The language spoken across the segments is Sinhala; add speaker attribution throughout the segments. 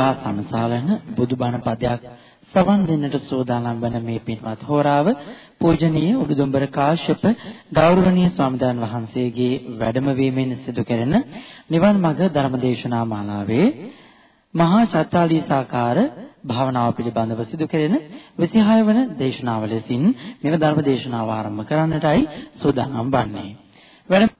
Speaker 1: සදහැති ඔබ සැමට සිත නිවා සමසාලන බුදුබණ පදයක් සවන් දෙන්නට සූදානම් වන මේ පින්වත් හෝරාව පූජනීය උඩුදුම්බර කාශ්‍යප ගෞරවනීය ස්වාමීන් වහන්සේගේ වැඩම වීමෙන් සිදු කෙරෙන නිවන් මඟ ධර්මදේශනා මාලාවේ මහා චත්තාලීසාකාර භාවනාව පිළිබඳව සිදු කෙරෙන 26 වන දේශනාව ලෙසින් මෙම ධර්ම දේශනාව ආරම්භ කරන්නටයි සූදානම් වන්නේ. වැඩ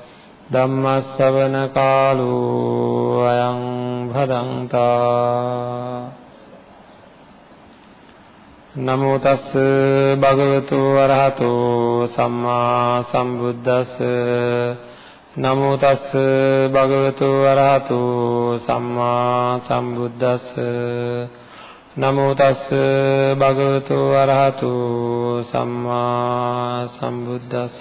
Speaker 2: ධම්මස්සවන කාලෝ අයං භදංතා නමෝ තස් භගවතු වරහතෝ සම්මා සම්බුද්දස්ස නමෝ තස් භගවතු අරහතු සම්මා සම්බුද්දස්ස නමෝ තස් භගවතු අරහතු සම්මා සම්බුද්දස්ස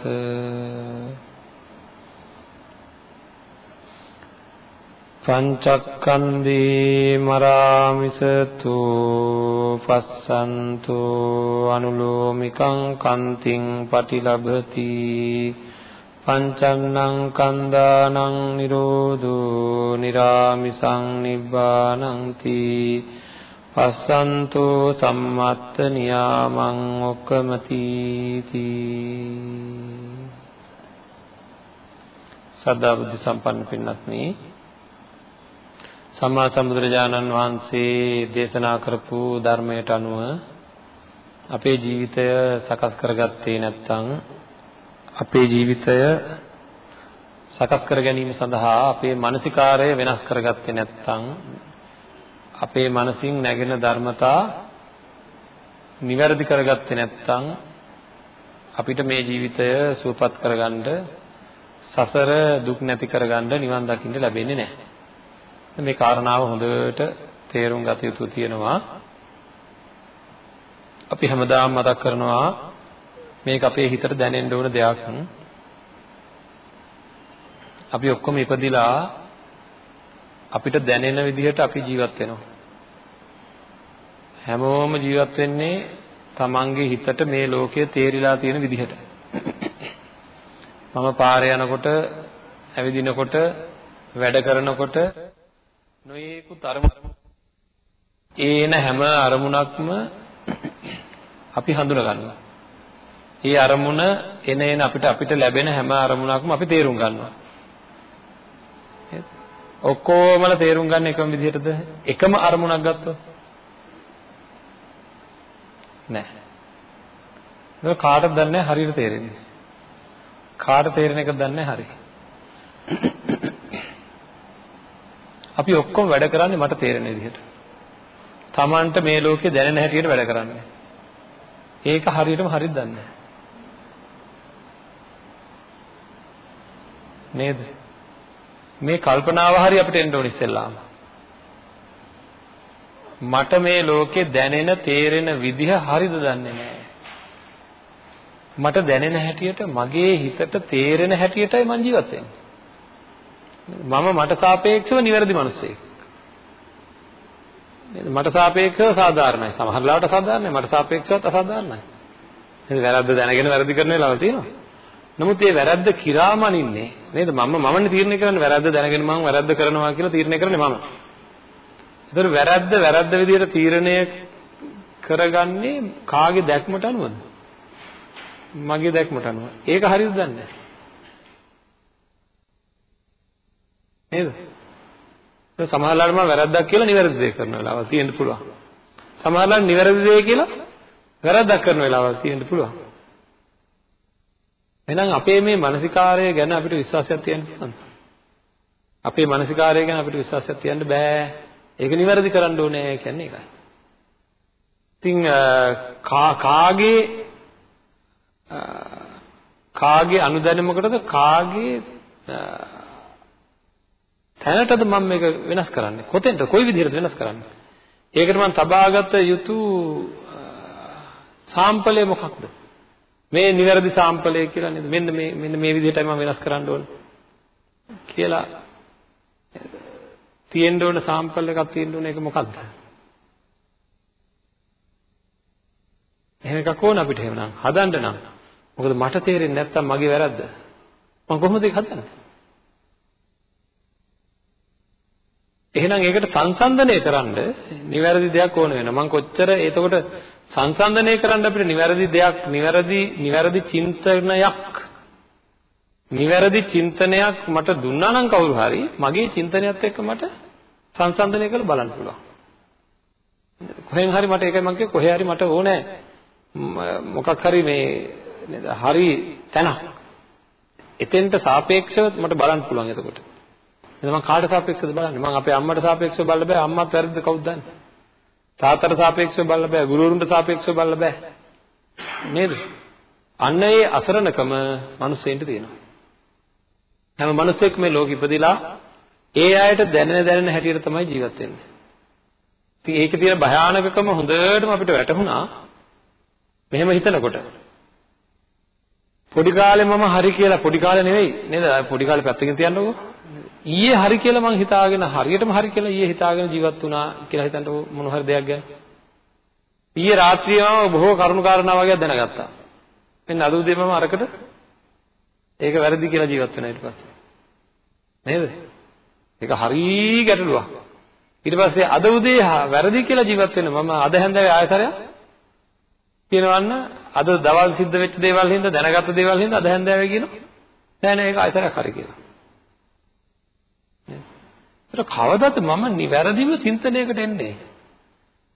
Speaker 2: පංචක්කන්දී මරාමිසතු පස්සන්තු අනුලෝමිකං කන්තිං පටිලබති පංචන්නං කන්දානං නිරෝධෝ නිරාමිසං නිබ්බානಂತಿ පස්සන්තෝ සම්මත්ත නියාමං ඔක්කමති සදා බුද්ධ සම්පන්න පින්වත්නි සම්මා සම්බුදුරජාණන් වහන්සේ දේශනා කරපු ධර්මයට අනුව අපේ ජීවිතය සකස් කරගත්තේ නැත්නම් අපේ ජීවිතය සකස් කර ගැනීම සඳහා අපේ මානසිකාරය වෙනස් කරගත්තේ නැත්නම් අපේ මනසින් නැගෙන ධර්මතා නිවැරදි කරගත්තේ නැත්නම් අපිට මේ ජීවිතය සුවපත් කරගන්න සසර දුක් නැති කරගන්න නිවන් දකින්න ලැබෙන්නේ නැහැ. මේ කාරණාව හොඳට තේරුම් ගත යුතු තියෙනවා. අපි හැමදාම මතක් කරනවා මේක අපේ හිතට දැනෙන්න ඕන දෙයක්. අපි ඔක්කොම ඉපදිලා අපිට දැනෙන විදිහට අපි ජීවත් වෙනවා. හැමෝම ජීවත් වෙන්නේ තමන්ගේ හිතට මේ ලෝකය තේරිලා තියෙන විදිහට. මම පාරේ යනකොට, ඇවිදිනකොට, වැඩ කරනකොට නොයේකුත් අරමුණු ඒන හැම අරමුණක්ම අපි හඳුනා ගන්නවා. ඒ අරමුණ එන එන අපිට අපිට ලැබෙන හැම අරමුණක්ම අපි තේරුම් ගන්නවා. ඔක්කොමල තේරුම් ගන්න එකම විදිහටද? එකම අරමුණක් ගත්තොත්? නෑ. ඒක කාටද දන්නේ හරියට තේරෙන්නේ. කාට තේරෙන එකද දන්නේ හරි. අපි ඔක්කොම වැඩ කරන්නේ මට තේරෙන විදිහට. Tamanට මේ ලෝකේ දැනෙන හැටියට වැඩ කරන්නේ. ඒක හරියටම හරියට දන්නේ නැහැ. නේද? මේ කල්පනාව හරි අපිට එන්න ඕන ඉස්සෙල්ලාම. මට මේ ලෝකේ දැනෙන තේරෙන විදිහ හරිද දන්නේ නැහැ. මට දැනෙන හැටියට මගේ හිතට තේරෙන හැටියටයි මං ජීවත් වෙන්නේ. මම මට සාපේක්ෂව නිවැරදි මිනිසෙක්. නේද? මට සාපේක්ෂව සාධාරණයි. සමහර ලාවට සාධාරණයි. මට සාපේක්ෂවත් අසාධාරණයි. නේද? වැරද්ද දැනගෙන වැරදි කරන වෙලාවල් තියෙනවා. නමුත් මේ වැරද්ද කිරාමනින්නේ නේද? මම මමනේ තීරණය කරන්නේ වැරද්ද දැනගෙන මම වැරද්ද කරනවා කියලා තීරණය කරන්නේ මම. ඒතර වැරද්ද වැරද්ද විදිහට තීරණය කරගන්නේ කාගේ දැක්මට අනුවද? මගේ දැක්මට අනුව. ඒක හරියද දන්නේ නේද? ඒ සමහරවල්ලාට මම වැරද්දක් කියලා නිවැරදි දේ කරන වෙලාවල් තියෙන්න පුළුවන්. සමහරවල්ලාට නිවැරදි දේ කියලා වැරද්දක් කරන වෙලාවල් තියෙන්න පුළුවන්. එහෙනම් අපේ මේ මානසිකාරය ගැන අපිට විශ්වාසයක් තියන්න පුළුවන්ද? අපේ මානසිකාරය ගැන අපිට විශ්වාසයක් තියන්න බෑ. ඒක නිවැරදි කරන්න ඕනේ කියන්නේ ඒකයි. ඉතින් කාගේ කාගේ අනුදැනුමකටද කාගේ තැනටද මම මේක වෙනස් කරන්නේ? කොතෙන්ද? කොයි විදිහටද වෙනස් කරන්නේ? ඒකට මම තබාගත යුතු සාම්පලය මොකක්ද? මේ නිවැරදි සාම්පලය කියලා නේද? මෙන්න මේ මෙන්න මේ විදිහටයි මම වෙනස් කරන්න ඕන කියලා තියෙන්න ඕන සාම්පල් එකක් තියෙන්න ඕන ඒක මොකක්ද? එහෙම එකක් ඕන අපිට එහෙමනම් හදන්න නම්. මොකද මට තේරෙන්නේ නැත්තම් මගේ වැරද්ද. මම කොහොමද ඒක හදන්නේ? එහෙනම් ඒකට සංසන්දනය කරන්න නිවැරදි දෙයක් ඕන වෙනවා. මම කොච්චර එතකොට සංසන්දනය කරන්න අපිට නිවැරදි දෙයක් නිවැරදි නිවැරදි චින්තනයක් නිවැරදි චින්තනයක් මට දුන්නා නම් කවුරු හරි මගේ චින්තනයත් එක්ක මට සංසන්දනය කරලා බලන්න පුළුවන්. කොහෙන් හරි මට ඒකයි මම කිව්වේ කොහේ හරි මට ඕනේ මොකක් හරි මේ නේද හරි තැනක්. එතෙන්ට සාපේක්ෂව මට බලන්න පුළුවන් එතකොට. එහෙනම් මම කාට සාපේක්ෂවද බලන්නේ? මම අපේ අම්මට සාපේක්ෂව බලන්න බෑ. අම්මත් වැරදිද කවුද දන්නේ? තාත්තට සාපේක්ෂව බලන්න බෑ. ගුරුවරුන්ට සාපේක්ෂව බලන්න බෑ. නේද? අන්න ඒ අසරණකම මිනිස්සෙන්ට තියෙනවා. හැම මිනිස්සෙක් මේ ලෝකෙ ඉපදිලා ඒ අයට දැනෙන දැනෙන හැටියට තමයි ජීවත් වෙන්නේ. ඉතින් ඒකේ තියෙන භයානකකම හොඳටම අපිට වැටහුණා. මෙහෙම හිතනකොට පොඩි කාලේ මම හරි කියලා පොඩි කාලේ නෙවෙයි නේද? පොඩි කාලේ පැත්තකින් තියන්නකෝ. ඊයේ හරි කියලා මං හිතාගෙන හරියටම හරි කියලා ඊයේ හිතාගෙන ජීවත් වුණා කියලා හිතන්නකෝ මොන හරි දෙයක් ගැන. ඊයේ රාත්‍රියේම බොහෝ කරුණු කාරණා වගේ දැනගත්තා. මෙන්න අද උදේ මම අරකට ඒක වැරදි කියලා ජීවත් වෙනා ඊට පස්සේ. නේද? ඒක හරි ගැටලුවක්. ඊට පස්සේ අද උදේ වැරදි කියලා ජීවත් වෙන මම අද හැන්දෑවේ ආයතරයක් කියනවන්න අද දවල් සිද්ධ වෙච්ච දේවල් හින්දා දැනගත්ත දේවල් හින්දා අද හැන්දෑවේ කියනවා නෑ නෑ ඒක ආයතරයක් හරි කියලා. ඒක කවදාද මම නිවැරදිව චින්තනයකට එන්නේ?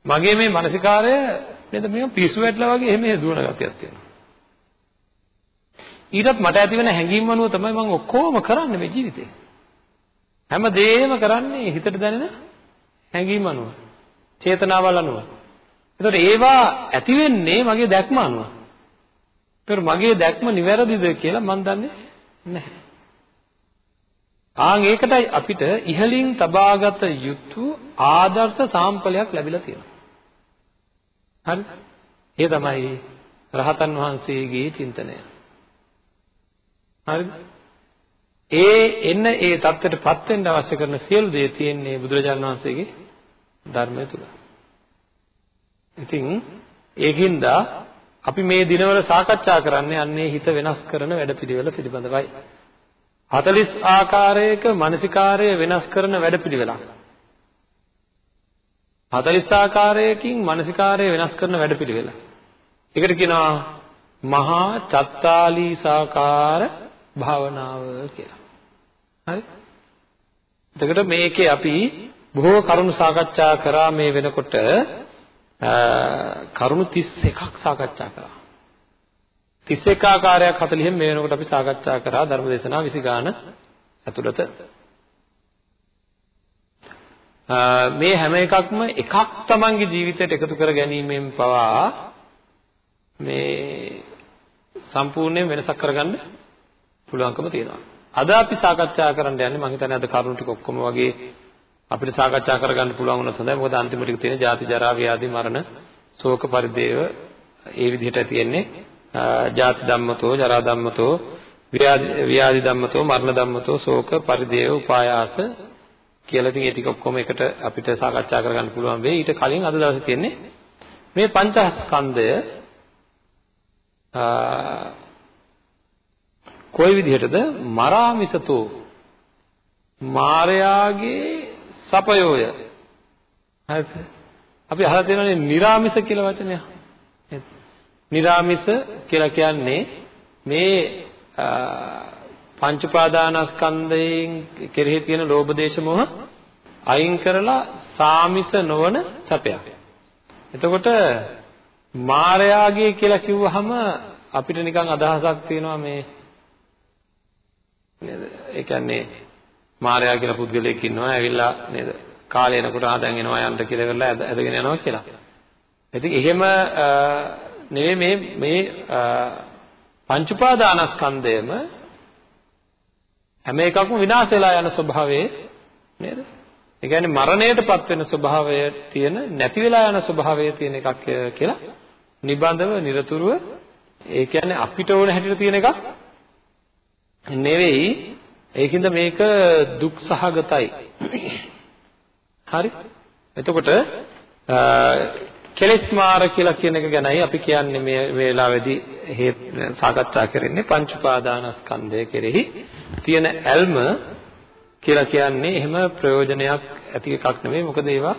Speaker 2: මගේ මේ මානසිකාරය නේද මේ පිස්සු වැටලා වගේ එහෙම දුවන ගතියක් තියෙනවා. ඊටත් මට ඇති වෙන හැඟීම් අනුව තමයි මම ඔක්කොම කරන්නේ මේ ජීවිතේ. හැම දෙයක්ම කරන්නේ හිතට දැනෙන හැඟීම් අනුව, චේතනාවල් අනුව. ඒතකොට ඒවා ඇති වෙන්නේ මගේ දැක්ම අනුව. ඒතකොට මගේ දැක්ම නිවැරදිද කියලා මම දන්නේ නැහැ. ආන් ඒකටයි අපිට ඉහලින් තබාගත යුතු ආදර්ශ සාම්පලයක් ලැබිලා තියෙනවා. හරිද? ඒ තමයි රහතන් වහන්සේගේ චින්තනය. හරිද? ඒ එන්න ඒ தත්ත්වයටපත් වෙන්න අවශ්‍ය කරන සියලු දේ තියෙන්නේ බුදුරජාණන් වහන්සේගේ ධර්මය තුල. ඉතින් ඒකින්ද අපි මේ දිනවල සාකච්ඡා කරන්නේ අන්නේ හිත වෙනස් කරන වැඩපිළිවෙල පිළිබඳවයි. 40 ආකාරයක මානසිකාරය වෙනස් කරන වැඩපිළිවෙලක්. 40 ආකාරයකින් මානසිකාරය වෙනස් කරන වැඩපිළිවෙල. ඒකට කියනවා මහා චත්තාලීසාකාර භාවනාව කියලා. හරි? එතකොට මේකේ අපි බොහෝ කරුණු සාකච්ඡා කරා මේ වෙනකොට කරුණු 31ක් සාකච්ඡා කරා. 31 ආකාරයක් 40න් මේ වෙනකොට අපි සාකච්ඡා කරා ධර්මදේශනා 20 ගාන ඇතුළත. මේ හැම එකක්ම එකක් තමන්ගේ ජීවිතයට එකතු කර ගැනීමෙන් පවා මේ සම්පූර්ණයෙන් වෙනසක් කරගන්න පුළුවන්කම තියෙනවා. අද අපි සාකච්ඡා කරන්න යන්නේ මම හිතන්නේ අද කරුණු ටික ඔක්කොම වගේ අපිට සාකච්ඡා කරගන්න පුළුවන් වුණොත් හොඳයි. මොකද අන්තිම ටික තියෙන ජාති ජරා ව්‍යාධි මරණ ශෝක පරිදේව ඒ විදිහට තියෙන්නේ. ජාති ධම්මතෝ ජරා ධම්මතෝ ව්‍යාධි ධම්මතෝ මරණ ධම්මතෝ ශෝක පරිදේව උපායාස කියලා ඉතින් ඒ ටික ඔක්කොම එකට අපිට සාකච්ඡා කරගන්න පුළුවන් වෙයි. ඊට කලින් අද දවසේ තියෙන්නේ මේ පංචස්කන්ධය කොයි විදිහටද මරාමිසතු මාරයාගේ සපයෝය. හරිද? අපි අහලා තියෙනනේ निराமிස කියලා වචනය. නිරාමිස කියලා කියන්නේ මේ පංච පාදානස්කන්ධයෙන් කෙරෙහි තියෙන ලෝභ දේශ මොහ අයින් කරලා සාමිස නොවන සැපයක්. එතකොට මායාගේ කියලා කිව්වහම අපිට නිකන් අදහසක් තියෙනවා මේ නේද? ඒ කියන්නේ මායාව කියලා පුද්ගලයෙක් ඉන්නවා ඇවිල්ලා නේද? කාලේ යනකොට ආ දැන් එනවා යන්න කියලා කරලා ඇදගෙන යනවා කියලා. ඉතින් එහෙම නෙවෙයි මේ මේ පංච උපාදානස්කන්ධයම හැම එකක්ම විනාශ වෙලා යන ස්වභාවයේ නේද? ඒ කියන්නේ මරණයටපත් වෙන ස්වභාවය තියෙන නැති වෙලා යන ස්වභාවය තියෙන එකක් කියලා නිබඳව নিরතුරුව ඒ කියන්නේ අපිට ඕන හැටියට තියෙන එකක් නෙවෙයි. ඒකින්ද මේක දුක් සහගතයි හරි? එතකොට කෙලෙස් මාර කියලා කියන එක ගැනයි අපි කියන්නේ මේ වේලාවේදී සාකච්ඡා කරන්නේ පංච උපාදානස්කන්ධය කෙරෙහි තියෙන ඇල්ම කියලා කියන්නේ එහෙම ප්‍රයෝජනයක් ඇති එකක් නෙමෙයි මොකද ඒවා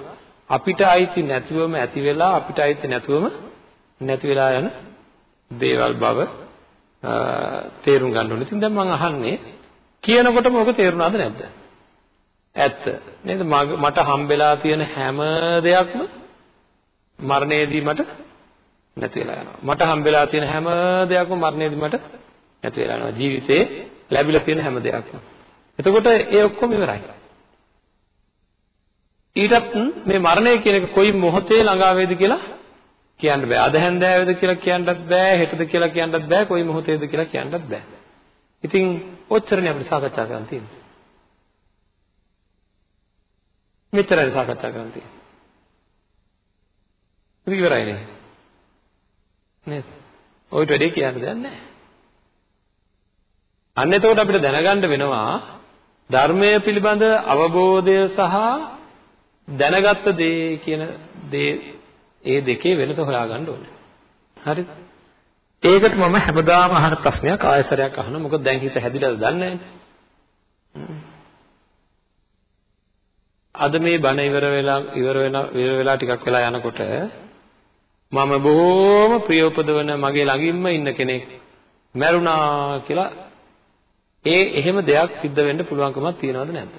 Speaker 2: අපිට අයිති නැතිවම ඇති වෙලා අපිට අයිති නැතුවම නැති වෙලා යන දේවල් බව තේරුම් ගන්න ඕනේ. ඉතින් දැන් මම අහන්නේ කියනකොටම ඔක තේරුණාද නැද්ද? ඇත්ත. නේද? මට හම්බෙලා තියෙන හැම දෙයක්ම මරණයේදී මට නැති වෙලා යනවා. මට හම්බෙලා තියෙන හැම දෙයක්ම මරණයේදී මට නැති වෙලා යනවා. ජීවිතේ ලැබිලා තියෙන හැම දෙයක්ම. එතකොට ඒ ඔක්කොම ඉවරයි. ඊටත් මේ මරණය කියන එක කොයි මොහොතේ ළඟා වේද කියලා කියන්න බෑ. අද හැන්දෑවේද කියලා කියන්නත් බෑ. හෙටද කියලා කියන්නත් බෑ. කොයි මොහොතේද කියලා කියන්නත් බෑ. ඉතින් ඔච්චරනේ අපිට සාකච්ඡා කරන්න තියෙන්නේ. මෙච්චරයි සාකච්ඡා කරන්න තියෙන්නේ. ඉවරයිනේ. නේද? ඔයිට වැඩි කියන්න දෙයක් නැහැ. අන්න එතකොට අපිට දැනගන්න වෙනවා ධර්මය පිළිබඳ අවබෝධය සහ දැනගත්ත දේ කියන දේ ඒ දෙකේ වෙනස හොයාගන්න ඕනේ. හරිද? ඒකට මම හැමදාම අහන ප්‍රශ්නයක් ආයසරයක් අහනවා. මොකද දැන් හිත හැදිලාද දන්නේ අද මේ බණ ඉවර වෙලා ඉවර වෙන ඉවර වෙලා ටිකක් වෙලා යනකොට මම බොහෝම ප්‍රියෝපදවන මගේ ළඟින්ම ඉන්න කෙනෙක් මැරුණා කියලා ඒ එහෙම දෙයක් සිද්ධ වෙන්න පුළුවන්කමක් තියනවද නැද්ද?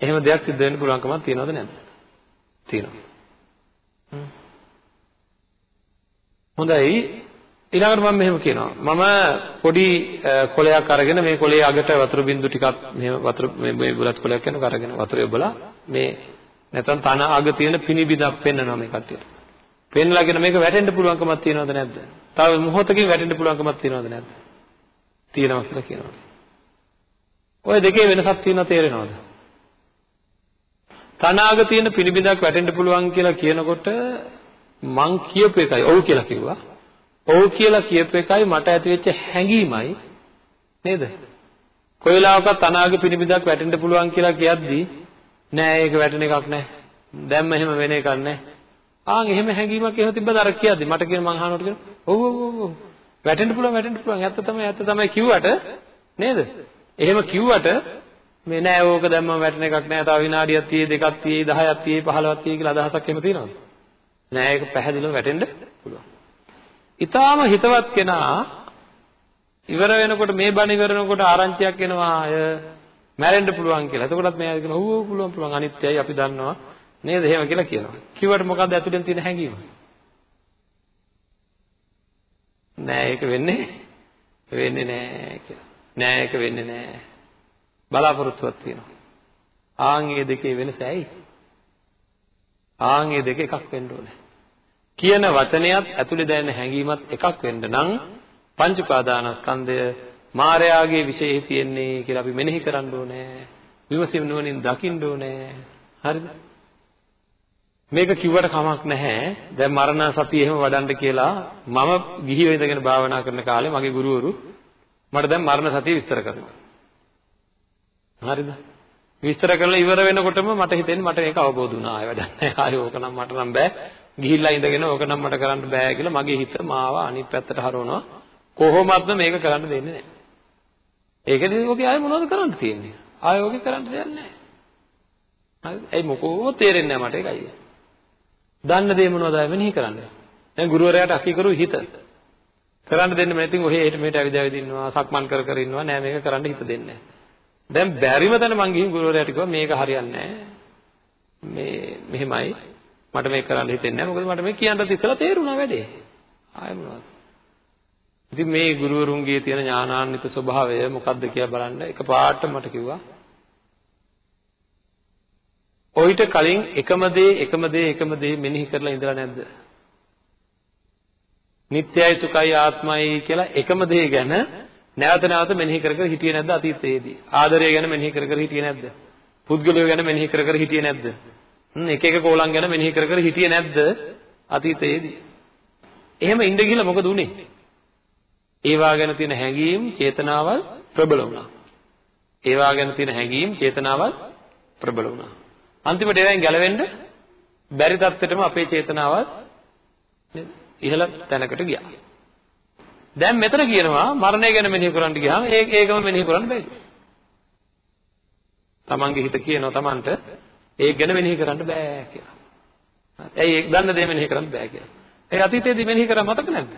Speaker 2: එහෙම දෙයක් සිද්ධ වෙන්න පුළුවන්කමක් තියනවද නැද්ද? තියෙනවා. හොඳයි ඊළඟට මම මෙහෙම කියනවා මම පොඩි කොලයක් අරගෙන මේ කොලේ අගට වතුර බින්දු ටිකක් මෙහෙම වතුර මේ බුලත් කොලයක් යන කරගෙන වතුර යොබලා මේ නැත්නම් තන අග තියෙන පිනිබිදක් පෙන්වනවා මේ කට්ටියට. පෙන්ලාගෙන මේක වැටෙන්න පුළුවන්කමක් තියනවද නැද්ද? තව මොහොතකින් වැටෙන්න පුළුවන්කමක් තියනවද නැද්ද? තියෙනවා කියලා කියනවා. ඔය දෙකේ වෙනසක් තියෙනවා තේරෙනවද? තනාග තියෙන පිනිබිඳක් වැටෙන්න පුළුවන් කියලා කියනකොට මං කියපු එකයි ඔව් කියලා කිව්වා. ඔව් කියලා කියපු එකයි මට ඇති වෙච්ච හැඟීමයි නේද? කොයිලාවකත් තනාගේ පිනිබිඳක් වැටෙන්න පුළුවන් කියලා කියද්දී නෑ ඒක වැටෙන එකක් නෑ. දැම්ම එහෙම වෙන එකක් නෑ. ආන් එහෙම හැඟීමක් එහෙම තිබ්බද අර කියද්දි මට කියන මං අහනකොට කියන ඔව් ඔව් ඔව් වැටෙන්න පුළුවන් වැටෙන්න පුළුවන් ඇත්ත තමයි ඇත්ත තමයි කිව්වට නේද? එහෙම කිව්වට මේ නෑ ඕක දැම්මම වැටෙන එකක් නෑ තව විනාඩියක් තියෙයි දෙකක් තියෙයි 10ක් තියෙයි 15ක් තියෙයි කියලා අදහසක් එහෙම තියෙනවද? නෑ ඒක පැහැදිලිව වැටෙන්න පුළුවන්. ඊටාම හිතවත් කෙනා ඉවර වෙනකොට මේ බණ ඉවර වෙනකොට ආරංචියක් එනවා අය මැරෙන්න පුළුවන් කියලා. එතකොටත් මෙයා කියනවා ඔව් ඔව් පුළුවන් පුළුවන් අනිත්‍යයි අපි දන්නවා නේද? එහෙම කියලා කියනවා. කිව්වට මොකද්ද ඇතුලෙන් තියෙන හැඟීම? නෑ ඒක වෙන්නේ වෙන්නේ නෑ කියලා. නෑ ඒක වෙන්නේ නෑ. බලාපොරොත්තුවක් තියෙනවා. ආන් මේ දෙකේ වෙනස ඇයි? ආන් මේ දෙක එකක් වෙන්න ඕනේ. කියන වචනයත් ඇතුලේ දැනෙන හැඟීමත් එකක් වෙන්න නම් පංච උපාදානස්කන්ධය මායාවේ විශේෂය තියෙන්නේ කියලා අපි මෙනෙහි කරන්න ඕනේ. විමසීම නුවණින් දකින්න ඕනේ. හරිද? මේක කිව්වට කමක් නැහැ. දැන් මරණ සතිය එහෙම වඩන්න කියලා මම ගිහිව ඉඳගෙන භාවනා කරන කාලේ මගේ ගුරුවරු මට දැන් මරණ සතිය විස්තර කරනවා. හරිද? විස්තර කරලා ඉවර වෙනකොටම මට හිතෙන්නේ මට මේක අවබෝධ වුණා. ආයෙ වැඩක් නැහැ. ආයෙ ඕක නම් මට නම් බෑ. ගිහිල්ලා ඉඳගෙන ඕක නම් මට කරන්න බෑ කියලා මගේ හිත මාව අනිත් පැත්තට හරවනවා. කොහොමත්ම මේක කරන්න දෙන්නේ නැහැ. ඒකදී ඔබේ ආයෙ මොනවද කරන්න තියෙන්නේ? ආයෙ ඔගේ කරන්න දෙයක් නැහැ. හරිද? ඒ මොකෝ තේරෙන්නේ නැහැ මට ඒකයි. දන්න දේ මොනවද ආයෙ මෙනෙහි කරන්න. දැන් ගුරුවරයාට අකි කරු හිත. කරන්න දෙන්නේ නැහැ. ඉතින් ඔහේ එහෙට මෙහෙට ඇවිද ඇවිද ඉන්නවා. සක්මන් කර කර ඉන්නවා. නෑ මේක කරන්න හිත දෙන්නේ නැහැ. දැන් බැරිම තැන මං ගිහින් ගුරුවරයාට කිව්වා මේක හරියන්නේ මේ මෙහෙමයි මට මේක කරන්න හිතෙන්නේ නැහැ මොකද මට මේ කියන්නත් ඉස්සලා තේරුණා වැඩේ ආයෙ මොනවද ඉතින් මේ ගුරුවරුන්ගේ තියෙන ඥානාන්විත ස්වභාවය මොකක්ද කියලා බලන්න එකපාරට මට කිව්වා ඔయిత කලින් එකම දේ එකම දේ එකම දේ මෙනෙහි කරලා ඉඳලා නැද්ද නිට්ටයයි සුඛයි ආත්මයි කියලා එකම දේ ගැන නැවත නැවත මෙනෙහි කර කර හිටියේ නැද්ද අතීතයේදී? ආදරය ගැන මෙනෙහි කර කර හිටියේ නැද්ද? පුද්ගලයෝ ගැන මෙනෙහි කර කර හිටියේ නැද්ද? එක එක කෝලම් ගැන මෙනෙහි කර කර හිටියේ නැද්ද අතීතයේදී? එහෙම ඉඳ ගිහලා මොකද උනේ? ඒවා ගැන තියෙන හැඟීම්, චේතනාවල් ප්‍රබල වුණා. ඒවා ගැන තියෙන හැඟීම්, චේතනාවල් ප්‍රබල වුණා. අන්තිමට ඒවෙන් ගැලවෙන්න බැරි තත්ත්වෙටම අපේ චේතනාවල් ඉහළ තැනකට ගියා. දැන් මෙතන කියනවා මරණය ගැන මෙනෙහි කරන්න ගියාම ඒක ඒකම මෙනෙහි කරන්න බැහැ. තමන්ගේ හිත කියනවා තමන්ට ඒක ගැන මෙනෙහි කරන්න බෑ කියලා. ඇයි ඒක දන්න දේ මෙනෙහි කරන්න බෑ කියලා. ඒ අතීතයේදී මෙනෙහි කරා මතක නැද්ද?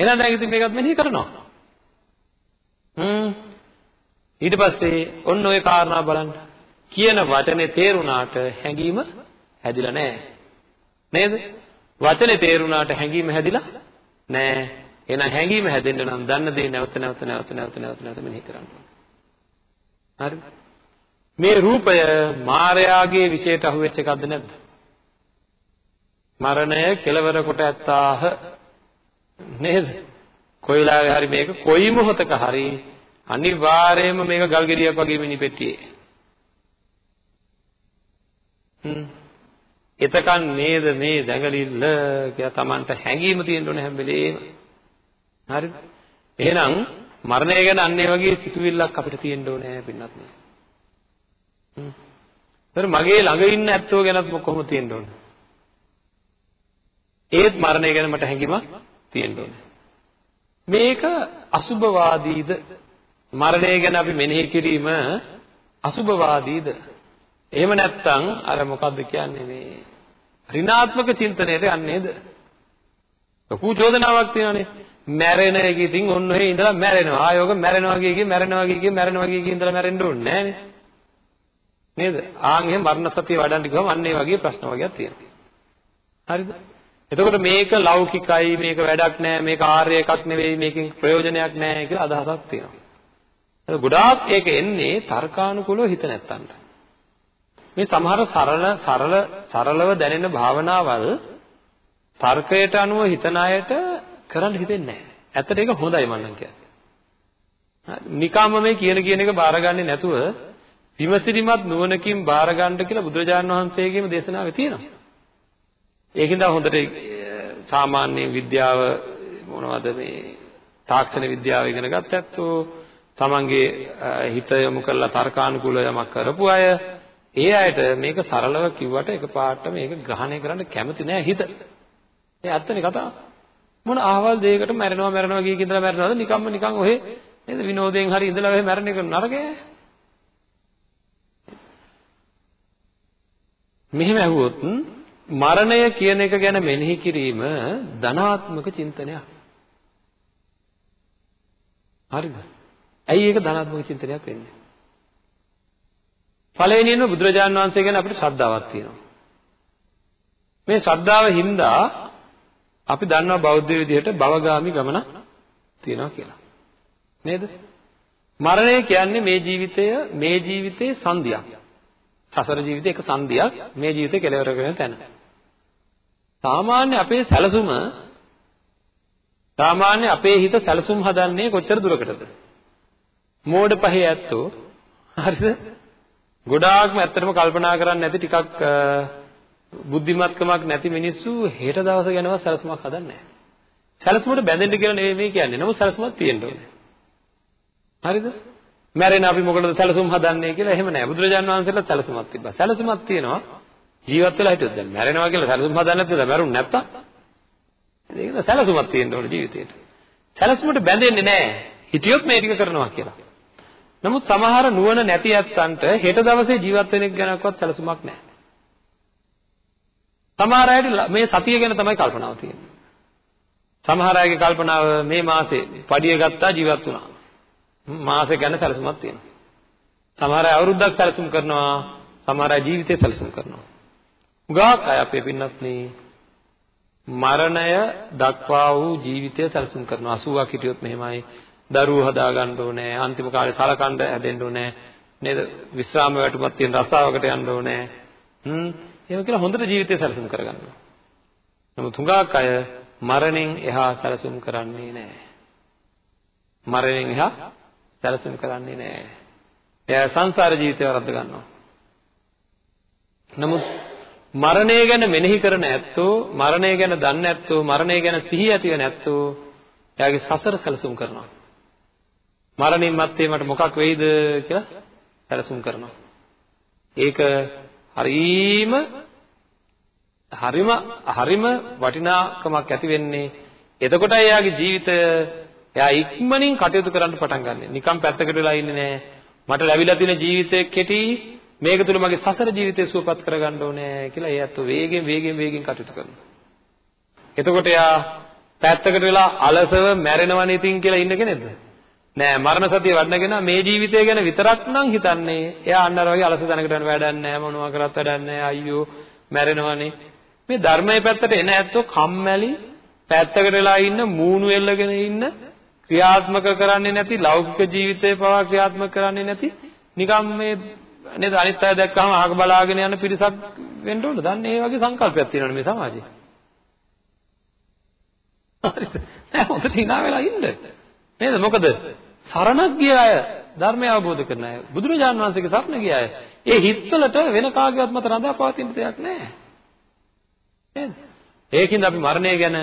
Speaker 2: එහෙනම් දැන් ඉතින් මේකත් මෙනෙහි කරනවා. හ්ම්. ඊට පස්සේ ඔන්න ඔය කාරණා බලන්න. කියන වචනේ තේරුණාට හැඟීම හැදිලා නැහැ. නේද? වචනේ තේරුණාට හැඟීම හැදිලා නැහැ. එහෙනම් හැඟීම හැදෙන්න නම් දන්න දේ නැවත නැවත නැවත නැවත නැවත නැවත මෙනෙහි කරන්න ඕනේ. හරිද? මේ රූපය මායාගේ විශේෂයට අහුවෙච්ච එකක්ද නැද්ද? මරණය කෙලවර කොට ඇත්තාහ නේද? කොයිලාවේ හරි මේක කොයි මොහොතක හරි අනිවාර්යයෙන්ම මේක ගල් ගෙඩියක් වගේ මිනිපෙට්ටියේ. හ්ම්. එතකන් නේද මේ දැඟලිල්ල කියලා Tamanට හැඟීම තියෙන්න ඕනේ හැම වෙලේම. හරිද? එහෙනම් මරණය ගැන අන්න ඒ වගේ සිතුවිල්ලක් අපිට තියෙන්න ඕනේ පින්නත් නේ. හ්ම්. මගේ ළඟ ඉන්න ඇත්තෝ ගැනත් කොහොමද තියෙන්න ඕනේ? ඒත් මරණය ගැන මට හැඟීමක් තියෙන්න ඕනේ. මේක අසුභවාදීද? මරණය ගැන අපි මෙනෙහි කිරීම අසුභවාදීද? එහෙම නැත්නම් අර මොකද්ද කියන්නේ මේ ඍණාත්මක චින්තනයට යන්නේද? ලොකු චෝදනාවක් තියෙනවානේ. මැරෙන එක ඉතින් ඔන්න ඔහේ ඉඳලා මැරෙනවා. ආයෝග මැරෙනවා කිය කිය මැරෙනවා කිය කිය මැරෙනවා කිය කිය ඉඳලා මැරෙන්න ඕනේ නෑනේ නේද? ආන් එහෙම මරණ සතිය වඩන්න ගියාම අන්න ඒ වගේ ප්‍රශ්න වගේක් තියෙනවා. හරිද? එතකොට මේක ලෞකිකයි මේක වැඩක් නෑ මේක ආර්ය එකක් නෙවෙයි මේකෙන් ප්‍රයෝජනයක් නෑ කියලා අදහසක් තියෙනවා. ගොඩාක් ඒක එන්නේ තර්කානුකූලව හිත නැත්තන්ට. මේ සමහර සරල සරල සරලව දැනෙන භාවනාවල් තර්කයට අනුව හිතන අයට කරන්න හිතෙන්නේ නැහැ. ඇත්තට ඒක හොඳයි මම නම් කියන්නේ. නිකම්ම මේ කියන කියන එක බාරගන්නේ නැතුව විමසිලිමත් නුවණකින් බාරගන්න කියලා බුදුරජාණන් වහන්සේගේම දේශනාවේ තියෙනවා. ඒකින්ද හොඳට සාමාන්‍ය විද්‍යාව මොනවද මේ තාක්ෂණ විද්‍යාව ඉගෙන ගත්ත ඇත්තෝ තමන්ගේ හිත යොමු කරලා තර්කානුකූල යමක් කරපු අය ඒ අයට මේක සරලව කිව්වට එකපාරට මේක ග්‍රහණය කරන්න කැමති නෑ හිත. ඒ ඇත්තනේ කතාව. මොන අහවල් දෙයකට මැරෙනවා මැරෙනවා කිය කිඳලා මැරෙනවද නිකම්ම නිකන් ඔහෙ නේද විනෝදයෙන් හරි ඉඳලා ඔහෙ මැරෙන එක නරකයි. මෙහෙම ඇහුවොත් මරණය කියන එක ගැන මෙනෙහි කිරීම ධනාත්මක චින්තනයක්. හරිද? ඇයි ඒක ධනාත්මක චින්තනයක් වෙන්නේ? පළවෙනියෙන්ම බුදුරජාණන් වහන්සේ ගැන අපිට ශ්‍රද්ධාවක් තියෙනවා. මේ ශ්‍රද්ධාව හින්දා අපි දන්නවා බෞද්ධ විදිහට භවගාමි ගමන තියෙනවා කියලා. නේද? මරණය කියන්නේ මේ ජීවිතය මේ ජීවිතේ සංදියක්. සසර ජීවිතේ එක සංදියක් මේ ජීවිතේ කෙලවර කරන තැන. සාමාන්‍ය අපේ සැලසුම සාමාන්‍ය අපේ හිත සැලසුම් හදන්නේ කොච්චර දුරකටද? මෝඩ පහේ ඇත්තෝ හරිද? ගොඩාක්ම ඇත්තටම කල්පනා කරන්නේ නැති ටිකක් බුද්ධිමත්කමක් නැති මිනිස්සු හෙට දවස ගැනවත් සැලසුමක් හදන්නේ නැහැ. සැලසුමට බැඳෙන්න කියලා නෙවෙයි මේ කියන්නේ. නමුත් සැලසුමක් තියෙන්න ඕනේ. හරිද? මැරෙන අපි මොකටද සැලසුම් හදන්නේ කියලා එහෙම නැහැ. බුදුරජාණන් වහන්සේලා සැලසුමක් තිබ්බා. සැලසුමක් තියෙනවා. ජීවත් වෙලා හිටියොත් දැන් මැරෙනවා කියලා සැලසුම් හදන්න නැත්නම් මැරුණ නැත්තම් ඒක සැලසුමක් තියෙන්න ඕනේ ජීවිතේට. සැලසුමට බැඳෙන්නේ නැහැ. හිටියොත් මේ ටික කරනවා කියලා. නමුත් සමහර නුවණ නැති ඇත්තන්ට හෙට දවසේ ජීවත් වෙන එක ගැනවත් සැලසුමක් නැහැ. සමහර අයට මේ සතිය ගැන තමයි කල්පනාව තියෙන්නේ. සමහර අයගේ කල්පනාව මේ මාසේ පඩිය ගත්තා ජීවත් වුණා. මාසෙ ගැන සැලසුමක් තියෙනවා. සමහර අය අවුරුද්දක් සැලසුම් කරනවා, සමහර අය ජීවිතේ සැලසුම් කරනවා. උගාක් අය අපේ පින්නත්නි මරණය දක්වා වූ ජීවිතය සැලසුම් කරනවා. 80ක් හිටියොත් මෙහෙමයි. දරුවෝ හදා ගන්න ඕනේ අන්තිම කාලේ සලකන්න හැදෙන්න ඕනේ. නේද? විශ්‍රාම වැටුමක් තියෙන රස්සාවකට යන්න ඕනේ. හ්ම්? එහෙම කියලා හොඳට ජීවිතය සැලසුම් කරගන්නවා. නමුත් හුඟක් අය මරණයෙන් එහා සැලසුම් කරන්නේ නැහැ. මරණයෙන් එහා සැලසුම් කරන්නේ නැහැ. එයා සංසාර ජීවිතය වරද්ද ගන්නවා. නමුත් මරණය ගැන මෙනෙහි කරන ඇත්තෝ මරණය ගැන දන්නේ නැත්තෝ මරණය ගැන සිහිය ඇතිව නැත්තෝ එයාගේ සසර සැලසුම් කරනවා. මරණින් මත්තේ මට මොකක් වෙයිද කියලා සැලසුම් කරනවා. ඒක හරීම හරිම හරිම වටිනාකමක් ඇති වෙන්නේ එතකොටයි එයාගේ ජීවිතය එයා ඉක්මනින් කටයුතු කරන්න පටන් ගන්නෙ. නිකම් පැත්තකට වෙලා ඉන්නේ නෑ. මට ලැබිලා තියෙන ජීවිතය කෙටි මේක තුල මගේ සසර ජීවිතය සුවපත් කරගන්න ඕනේ කියලා ඒ අතෝ වේගෙන් වේගෙන් වේගෙන් කටයුතු කරනවා. එතකොට එයා පැත්තකට වෙලා අලසව මැරෙනවනේ ඉතින් කියලා ඉන්න කෙනෙක්ද? නෑ මරණ සතිය වඩනගෙන මේ ජීවිතය ගැන විතරක් නම් හිතන්නේ. එයා අන්න අර වගේ අලස දැනකට යන වැඩක් නෑ මොනවා කරත් වැඩක් නෑ අයියෝ මැරෙනවනේ. මේ ධර්මයේ පැත්තට එන ඇත්තෝ කම්මැලි පැත්තකට වෙලා ඉන්න මූණු එල්ලගෙන ඉන්න ක්‍රියාත්මක කරන්නේ නැති ලෞකික ජීවිතේ පවා ක්‍රියාත්මක කරන්නේ නැති නිකම් මේ නේද අනිත් අය දැක්කම අහක බලාගෙන යන පිරිසක් වෙන්න ඕන. දන්නේ මේ වගේ සංකල්පයක් තියෙනවනේ මේ සමාජයේ. හරිද? නෑ හොඳට hina වෙලා ඉන්න. නේද? මොකද සරණක් ගිය අය ධර්මය අවබෝධ කරන අය බුදුරජාන් වහන්සේගේ සරණ ගිය අය ඒ හිත්වලට වෙන කාගේවත් මත රඳා පවතින දෙයක් නෑ. නේද? ඒකින්ද අපි මරණය ගැන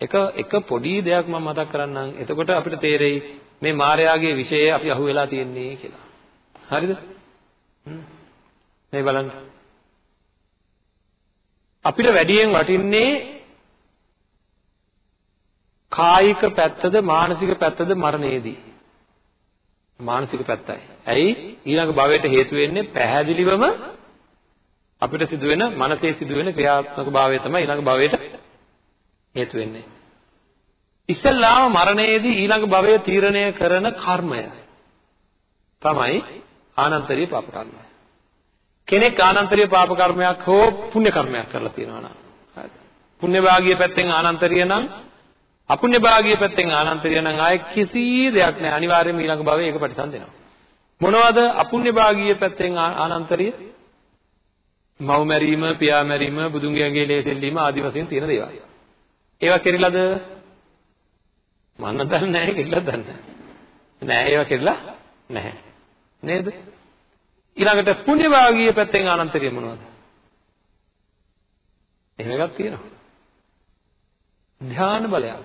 Speaker 2: එක එක පොඩි දෙයක් මම මතක් කරන්නම්. එතකොට අපිට තේරෙයි මේ මායාවේ විශේෂය අපි අහුවෙලා තියෙන්නේ කියලා. හරිද? මේ බලන්න. අපිට වැඩියෙන් වටින්නේ කායික පැත්තද මානසික පැත්තද මරණයේදී. මානසික පැත්තයි. ඇයි? ඊළඟ භවයට හේතු වෙන්නේ පැහැදිලිවම අපිට සිදුවෙන මනසේ සිදුවෙන ක්‍රියාත්මක භාවය තමයි ඊළඟ භවයට හේතු වෙන්නේ. ඉස්සෙල්ලාම මරණයේදී ඊළඟ භවය තීරණය කරන කර්මය තමයි ආනන්තරීය පාප කර්මය. කෙනෙක් ආනන්තරීය පාප කර්මයක් හෝ පුණ්‍ය කර්මයක් කරලා තියෙනවා නම් හරිද? පුණ්‍ය භාගීය පැත්තෙන් ආනන්තරීය නම් අපුණ්‍ය භාගීය පැත්තෙන් ආනන්තරීය නම් ආයේ කිසි දෙයක් නැහැ. අනිවාර්යයෙන්ම ඊළඟ භවයේ ඒක ප්‍රතිසන්දෙනවා. මොනවද අපුණ්‍ය භාගීය පැත්තෙන් ආනන්තරීය? මව් මැරීම, පියා මැරීම, බුදුන්ගේ ඇඟේ ලේසෙල්ලීම ආදි වශයෙන් තියෙන දේවල්. ඒවා කෙරිලාද? මන්න දන්නේ නැහැ කෙරිලාද දන්නේ නැහැ. නෑ ඒවා කෙරිලා නැහැ. නේද? ඊළඟට පුණ්‍ය භාගීය පැත්තෙන් අනන්තරිය මොනවද? එහෙම එකක් තියෙනවා. ධ්‍යාන බලයක්.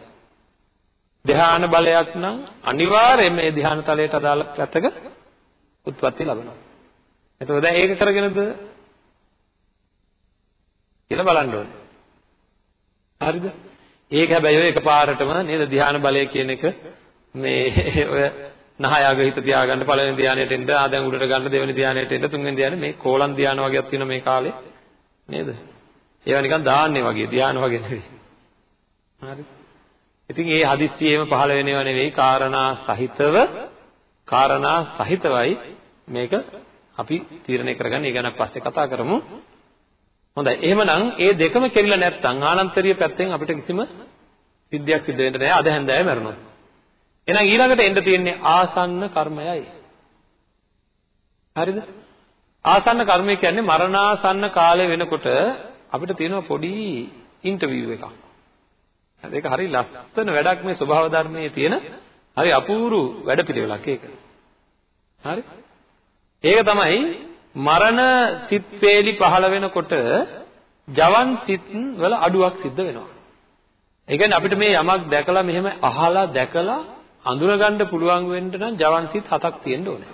Speaker 2: ධ්‍යාන බලයක් නම් අනිවාර්යයෙන් මේ ධ්‍යාන තලයට අදාළ පැත්තක උත්පත්ති ලබනවා. එතකොට දැන් ඒක කරගෙනද කියලා බලන්න ඕනේ. හරිද? ඒක හැබැයි ඔය එකපාරටම නේද ධ්‍යාන බලය කියන එක මේ ඔය නහයාග හිත තියාගන්න පළවෙනි ධානයට එන්න ආ දැන් උඩට ගන්න දෙවෙනි ධානයට එන්න තුන්වෙනි ධානය මේ කෝලම් ධාන වගේක් තියෙනවා මේ කාලේ නේද? ඒවා නිකන් දාන්නේ වගේ ධාන වගේ නෙවෙයි. හරි. ඉතින් ඒ හදිස්සියෙම පහළ වෙනව නෙවෙයි කාරණා සහිතව කාරණා සහිතවයි මේක අපි තීරණය කරගන්න. ඒ ගැන පස්සේ කතා කරමු. හොඳයි. එහෙමනම් ඒ දෙකම කෙරිලා නැත්නම් ආනන්තරීය පැත්තෙන් අපිට කිසිම සිද්ධියක් සිද්ධ වෙන්නේ නැහැ. අද හැන්දෑවේ මැරුණොත්. එහෙනම් ඊළඟට එන්න තියෙන්නේ ආසන්න කර්මයයි. හරිද? ආසන්න කර්මය කියන්නේ මරණාසන්න කාලය වෙනකොට අපිට තියෙන පොඩි ඉන්ටර්විව් එකක්. ඒක හරි ලස්සන වැඩක් මේ ස්වභාව ධර්මයේ තියෙන හරි අපූර්ව වැඩපිළිවෙලක් ඒක. හරි? ඒක තමයි මරණ සිත් වේලි පහළ වෙනකොට ජවන් සිත් වල අඩුවක් සිද්ධ වෙනවා. ඒ කියන්නේ අපිට මේ යමක් දැකලා මෙහෙම අහලා දැකලා අඳුනගන්න පුළුවන් වෙන්න නම් ජවන් සිත් හතක් තියෙන්න ඕනේ.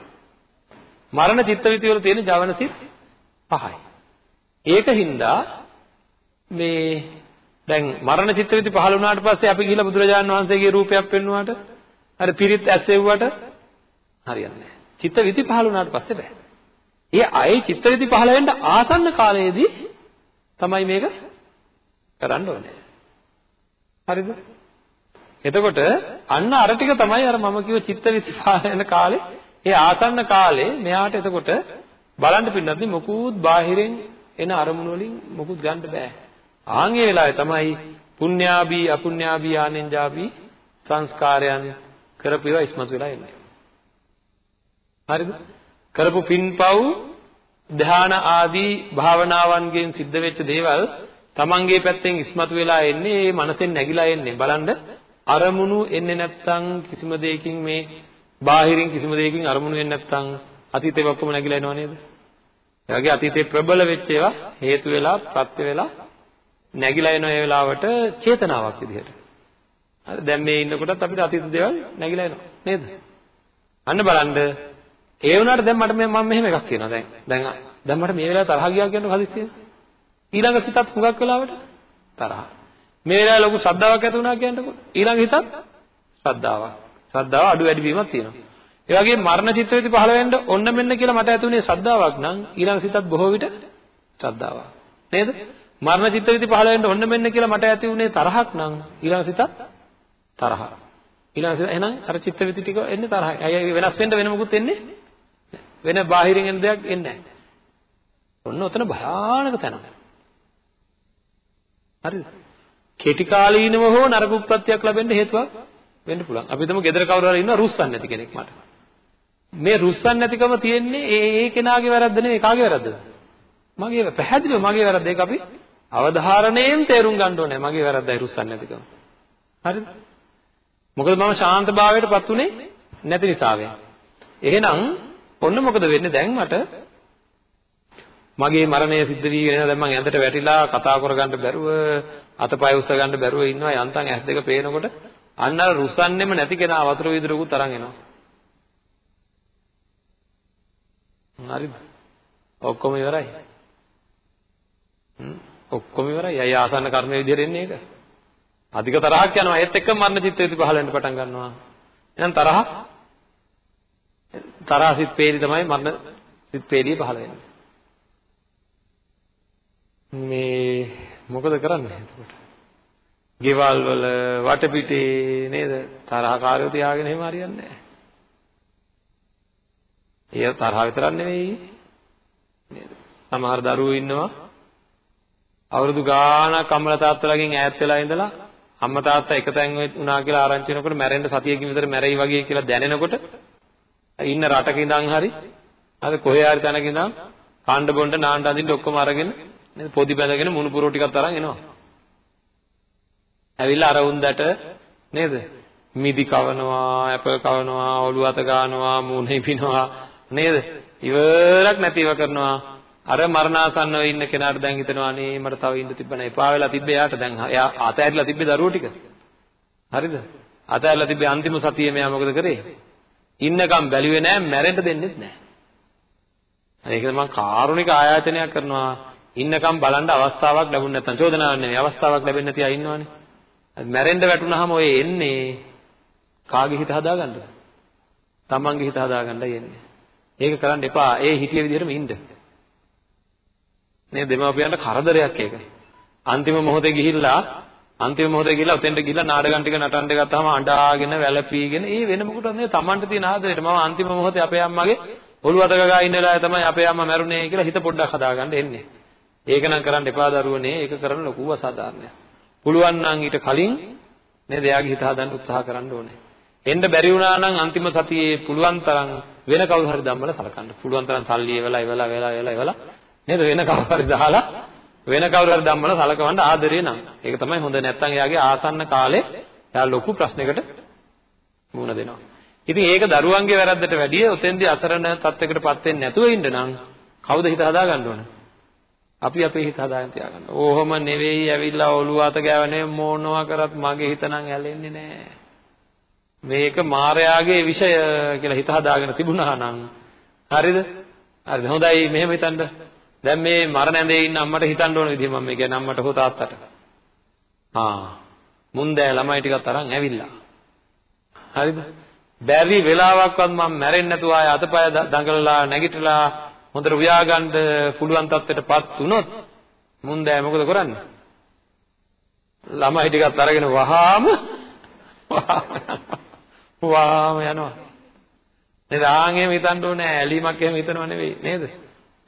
Speaker 2: මරණ චිත්තවිති වල තියෙන ජවන සිත් පහයි. ඒකින්ද මේ දැන් මරණ චිත්තවිති පහළ වුණාට පස්සේ අපි ගිහිල්ලා බුදුරජාණන් වහන්සේගේ රූපයක් පෙන්වුවාට අර පිරිත් ඇස්සෙව්වට හරියන්නේ නැහැ. චිත්තවිති පහළ වුණාට පස්සේ බෑ. ඒ අයේ චිත්තවිති පහළ වෙන්න ආසන්න කාලයේදී තමයි මේක කරන්න ඕනේ. හරිද? එතකොට අන්න අර ටික තමයි අර මම කිව්ව චිත්ත විස්පායන කාලේ ඒ ආසන්න කාලේ මෙයාට එතකොට බලන්න පින්නත් මොකුත් බාහිරෙන් එන අරමුණු වලින් මොකුත් ගන්න බෑ. ආන්ගේ වෙලාවේ තමයි පුඤ්ඤාභී අපුඤ්ඤාභී ආනෙන්ජාභී සංස්කාරයන් කරපේවා ඉස්මතු වෙලා එන්නේ. හරිද? කරපු පින්පව් ධාන ආදී භාවනාවන්ගෙන් සිද්ධ වෙච්ච දේවල් තමන්ගේ පැත්තෙන් ඉස්මතු වෙලා එන්නේ ඒ මනසෙන් නැగిලා එන්නේ. බලන්න අරමුණු එන්නේ නැත්තම් කිසිම දෙයකින් මේ බාහිරින් කිසිම දෙයකින් අරමුණු එන්නේ නැත්තම් අතීතේ ඔක්කොම නැగిලා එනව නේද? ඒ වගේ අතීතේ ප්‍රබල වෙච්ච ඒවා හේතු වෙලා ප්‍රත්‍ය වෙලා නැగిලා එන ඒ වෙලාවට චේතනාවක් විදිහට. හරි දැන් මේ ඉන්නකොටත් අපිට අතීත දේවල් නැగిලා එනවා නේද? අන්න බලන්න ඒ වුණාට දැන් මට මම මෙහෙම එකක් කියනවා දැන් දැන් දැන් මට මේ වෙලාව තරහ ගියා කියන්න හදිස්සියෙ ඊළඟ සිතත් හුඟක් වෙලාවට තරහා මේ වෙලාවේ ලොකු ශ්‍රද්ධාවක් ඇති වුණා කියනකොට ඊළඟ හිතත් ශ්‍රද්ධාවක්. ශ්‍රද්ධාව අඩු වැඩි වීමක් තියෙනවා. ඒ වගේ මරණ චිත්ත වේති පහළ වෙන්න ඔන්න මෙන්න කියලා මට ඇති වුණේ ශ්‍රද්ධාවක් නම් ඊළඟ සිතත් බොහෝ විට ශ්‍රද්ධාවක්. නේද? මරණ චිත්ත වේති පහළ වෙන්න ඔන්න මෙන්න කියලා මට ඇති වුණේ තරහක් නම් ඊළඟ සිතත් තරහ. ඊළඟ සිත එහෙනම් අර චිත්ත වේති ටික එන්නේ තරහයි. අය වෙනස් වෙන්න වෙන මොකුත් එන්නේ වෙන බාහිරින් එන දෙයක් එන්නේ නැහැ. ඔන්න ඔතන භයානක තැනක්. හරිද? කෙටි කාලීනව හෝ නරක උත්පත්තියක් ලැබෙන්න හේතුවක් වෙන්න පුළුවන්. අපි හිතමු ගෙදර කවුරු හරි ඉන්නවා රුස්සන් නැති කෙනෙක් මට. මේ රුස්සන් නැතිකම තියෙන්නේ ඒ ඒ කෙනාගේ වැරද්ද නෙවෙයි කාගේ වැරද්දද? මගේ පැහැදිලිව මගේ වැරද්ද ඒක අපි අවධාරණයෙන් තේරුම් ගන්න ඕනේ මගේ වැරද්දයි රුස්සන් නැතිකම. හරිද? මොකද මම ශාන්තභාවයටපත් උනේ නැති නිසාවෙන්. එහෙනම් ඔන්න මොකද වෙන්නේ දැන් මට මගේ මරණය සිද්ධ වීගෙන දැන් මම ඇඳට වැටිලා කතා කරගන්න බැරුව අතපය උස්ස ගන්න බැරුව ඉන්නවා යන්තම් ඇස් දෙක පේනකොට අන්න අර රුස්සන්නෙම නැති කෙනා වතුර විදුරකුත් අරන් එනවා. හරිද? ඔක්කොම ඉවරයි. ඔක්කොම ඉවරයි. අය ආසන්න කර්මයේ විදිහට එන්නේ ඒක. අධික තරහක් යනවා. ඒත් එක්ක මරණ චිත්ත වේති පහළ වෙන්න පටන් ගන්නවා. එහෙනම් තරහ? තරහ සිත් පේලි තමයි මරණ සිත් පේලිය පහළ වෙන්නේ. මේ මොකද කරන්නේ එතකොට? ගෙවල් වල වටපිටේ නේද තරහකාරයෝ තියාගෙන එහෙම හරියන්නේ නැහැ. ඒ තරහ විතරක් නෙවෙයි නේද? සමහර දරුවෝ ඉන්නවා අවුරුදු ගාණක් අම්මලා තාත්තලාගෙන් ඈත් වෙලා ඉඳලා අම්මා තාත්තා එක තැන් වුණා කියලා ආරංචි වෙනකොට මැරෙන්න සතියකින් විතර මැරෙයි වගේ කියලා දැනෙනකොට ඉන්න රටක ඉඳන් හරි අද කොහේ හරි තැනක ඉඳන් කාණ්ඩ බොණ්ඩ නාන්න අඳින්න ඔක්කොම අරගෙන නේද පොඩි බැඳගෙන මුණු පුරෝ ටිකක් අරන් එනවා. ඇවිල්ලා අර උන්දට නේද? මිදි කවනවා, ඇප කවනවා, ඔළුව අත ගන්නවා, මූණ හිපිනවා නේද? ඉවරක් නැතිව කරනවා. අර මරණාසන්නව ඉන්න කෙනාට දැන් හිතෙනවා අනේ මට තව ඉන්න තිබ්බනේ එපා වෙලා තිබ්බේ යාට දැන් එයා අතෑරිලා තිබ්බේ දරුවෝ ටික. හරිද? අතෑරිලා තිබ්බේ අන්තිම සතියේ මෙයා මොකද කරේ? ඉන්නකම් බැලුවේ නෑ මැරෙන්න දෙන්නෙත් නෑ. ඒකද මම කාරුණික ආයාචනයක් කරනවා ඉන්නකම් බලන්න අවස්ථාවක් ලැබුණ නැත්නම් චෝදනාවක් නෙවෙයි අවස්ථාවක් ලැබෙන්නේ නැති අය ඉන්නවනේ. මැරෙන්න වැටුනහම ඔය එන්නේ කාගේ හිත හදාගන්නද? තමන්ගේ හිත හදාගන්නයි එන්නේ. ඒක කරන්න එපා. ඒ හිතිය විදිහටම ඉන්න. මේ දෙමාපියන්ට කරදරයක් ඒක. අන්තිම මොහොතේ ගිහිල්ලා අන්තිම මොහොතේ ගිහිල්ලා උතෙන්ට ගිහිල්ලා නාඩගම් ටික නටන්න ගත්තාම අඬාගෙන වැළපීගෙන ඒ වෙන මොකටද නේ තමන්ට තියෙන ආදරේට මම අන්තිම මොහොතේ අපේ අම්මගේ ඔළුව අත ගගා ඉන්න වෙලාවේ තමයි අපේ අම්මා මැරුණේ කියලා හිත පොඩ්ඩක් හදාගන්න එන්නේ. ඒක නම් කරන්න එපා දරුවනේ. ඒක කරන ලොකු අසාධාරණයක්. පුළුවන් නම් ඊට කලින් නේද එයාගේ හිත හදන්න උත්සාහ කරන්න ඕනේ. එන්න බැරි වුණා නම් අන්තිම සතියේ පුළුවන් තරම් වෙන කවුරු හරි ධම්මල සලකන්න. පුළුවන් තරම් සල්ලි එවලා එවලා එවලා එවලා එවලා නේද වෙන කවුරු හරි දාලා වෙන කවුරු හරි ධම්මල සලකවන්න ආදරේ නම්. ඒක තමයි හොඳ නැත්තම් එයාගේ ආසන්න කාලේ එයා ලොකු ප්‍රශ්නයකට මුහුණ දෙනවා. ඉතින් ඒක දරුවන්ගේ වැරද්දට වැඩිය ඔතෙන්දී අසරණ තත්යකටපත් වෙන්නේ නැතුව ඉන්න නම් කවුද හිත හදාගන්න ඕන? අපි අපේ හිත හදාගෙන තියාගන්න. ඕහොම නෙවෙයි ඇවිල්ලා ඔළුව අත ගෑවනේ මොනවා කරත් මගේ හිත නම් ඇලෙන්නේ නැහැ. මේක මායාවේ විෂය කියලා හිත හදාගෙන තිබුණා නම් හරිද? හරිද? හොඳයි මෙහෙම හිතන්න. දැන් මේ මරණ ඇඳේ ඉන්න අම්මට හිතන්න ඕන විදිහ මම මේ කියන්නේ අම්මට හෝ තාත්තට. ආ මුන්දෑ ළමයි ටිකක් අරන් ඇවිල්ලා. හරිද? බැරි වෙලාවක්වත් මම මැරෙන්නේ නැතුව ආය අතපය දඟලලා නැගිටලා හොඳට උයාගන්න පුළුවන් තත්ත්වයටපත් වුණොත් මුන්දෑ මොකද කරන්නේ? ළමයි ටිකත් අරගෙන වහාම වහාම යනවා. නේද? ආන් එහෙම හිතන්න ඕනේ ඇලීමක් එහෙම හිතනව නෙවෙයි නේද?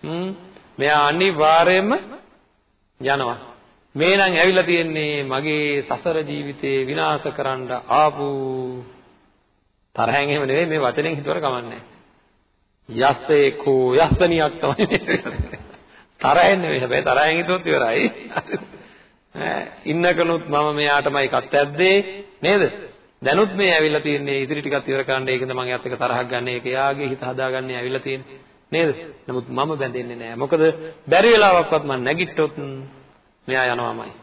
Speaker 2: හ්ම් මෙයා අනිවාර්යයෙන්ම යනවා. මේ නම් ඇවිල්ලා තියෙන්නේ මගේ සසර ජීවිතේ විනාශ කරන්න ආපු තරහෙන් එහෙම නෙවෙයි මේ වචනෙන් හිතුවර කමන්නේ නැහැ. යස්සේකෝ යස්සනියක් තමයි තරහෙන් නෙවෙයි හැබැයි තරහෙන් හිතුවොත් ඉවරයි ඈ ඉන්නකනුත් මම මෙයාටමයි කත් ඇද්දේ නේද දැනුත් මේ ඇවිල්ලා තියෙන්නේ ඉදිරි ටිකක් ඉවර කරන්න ඒකද මම එයාත් එක්ක තරහක් ගන්න ඒක එයාගේ හිත හදාගන්නේ ඇවිල්ලා තියෙන්නේ නේද? නමුත් මම බැඳෙන්නේ නැහැ. මොකද බැරි වෙලාවක්වත් මම නැගිට්ටොත් මෙයා යනවාමයි.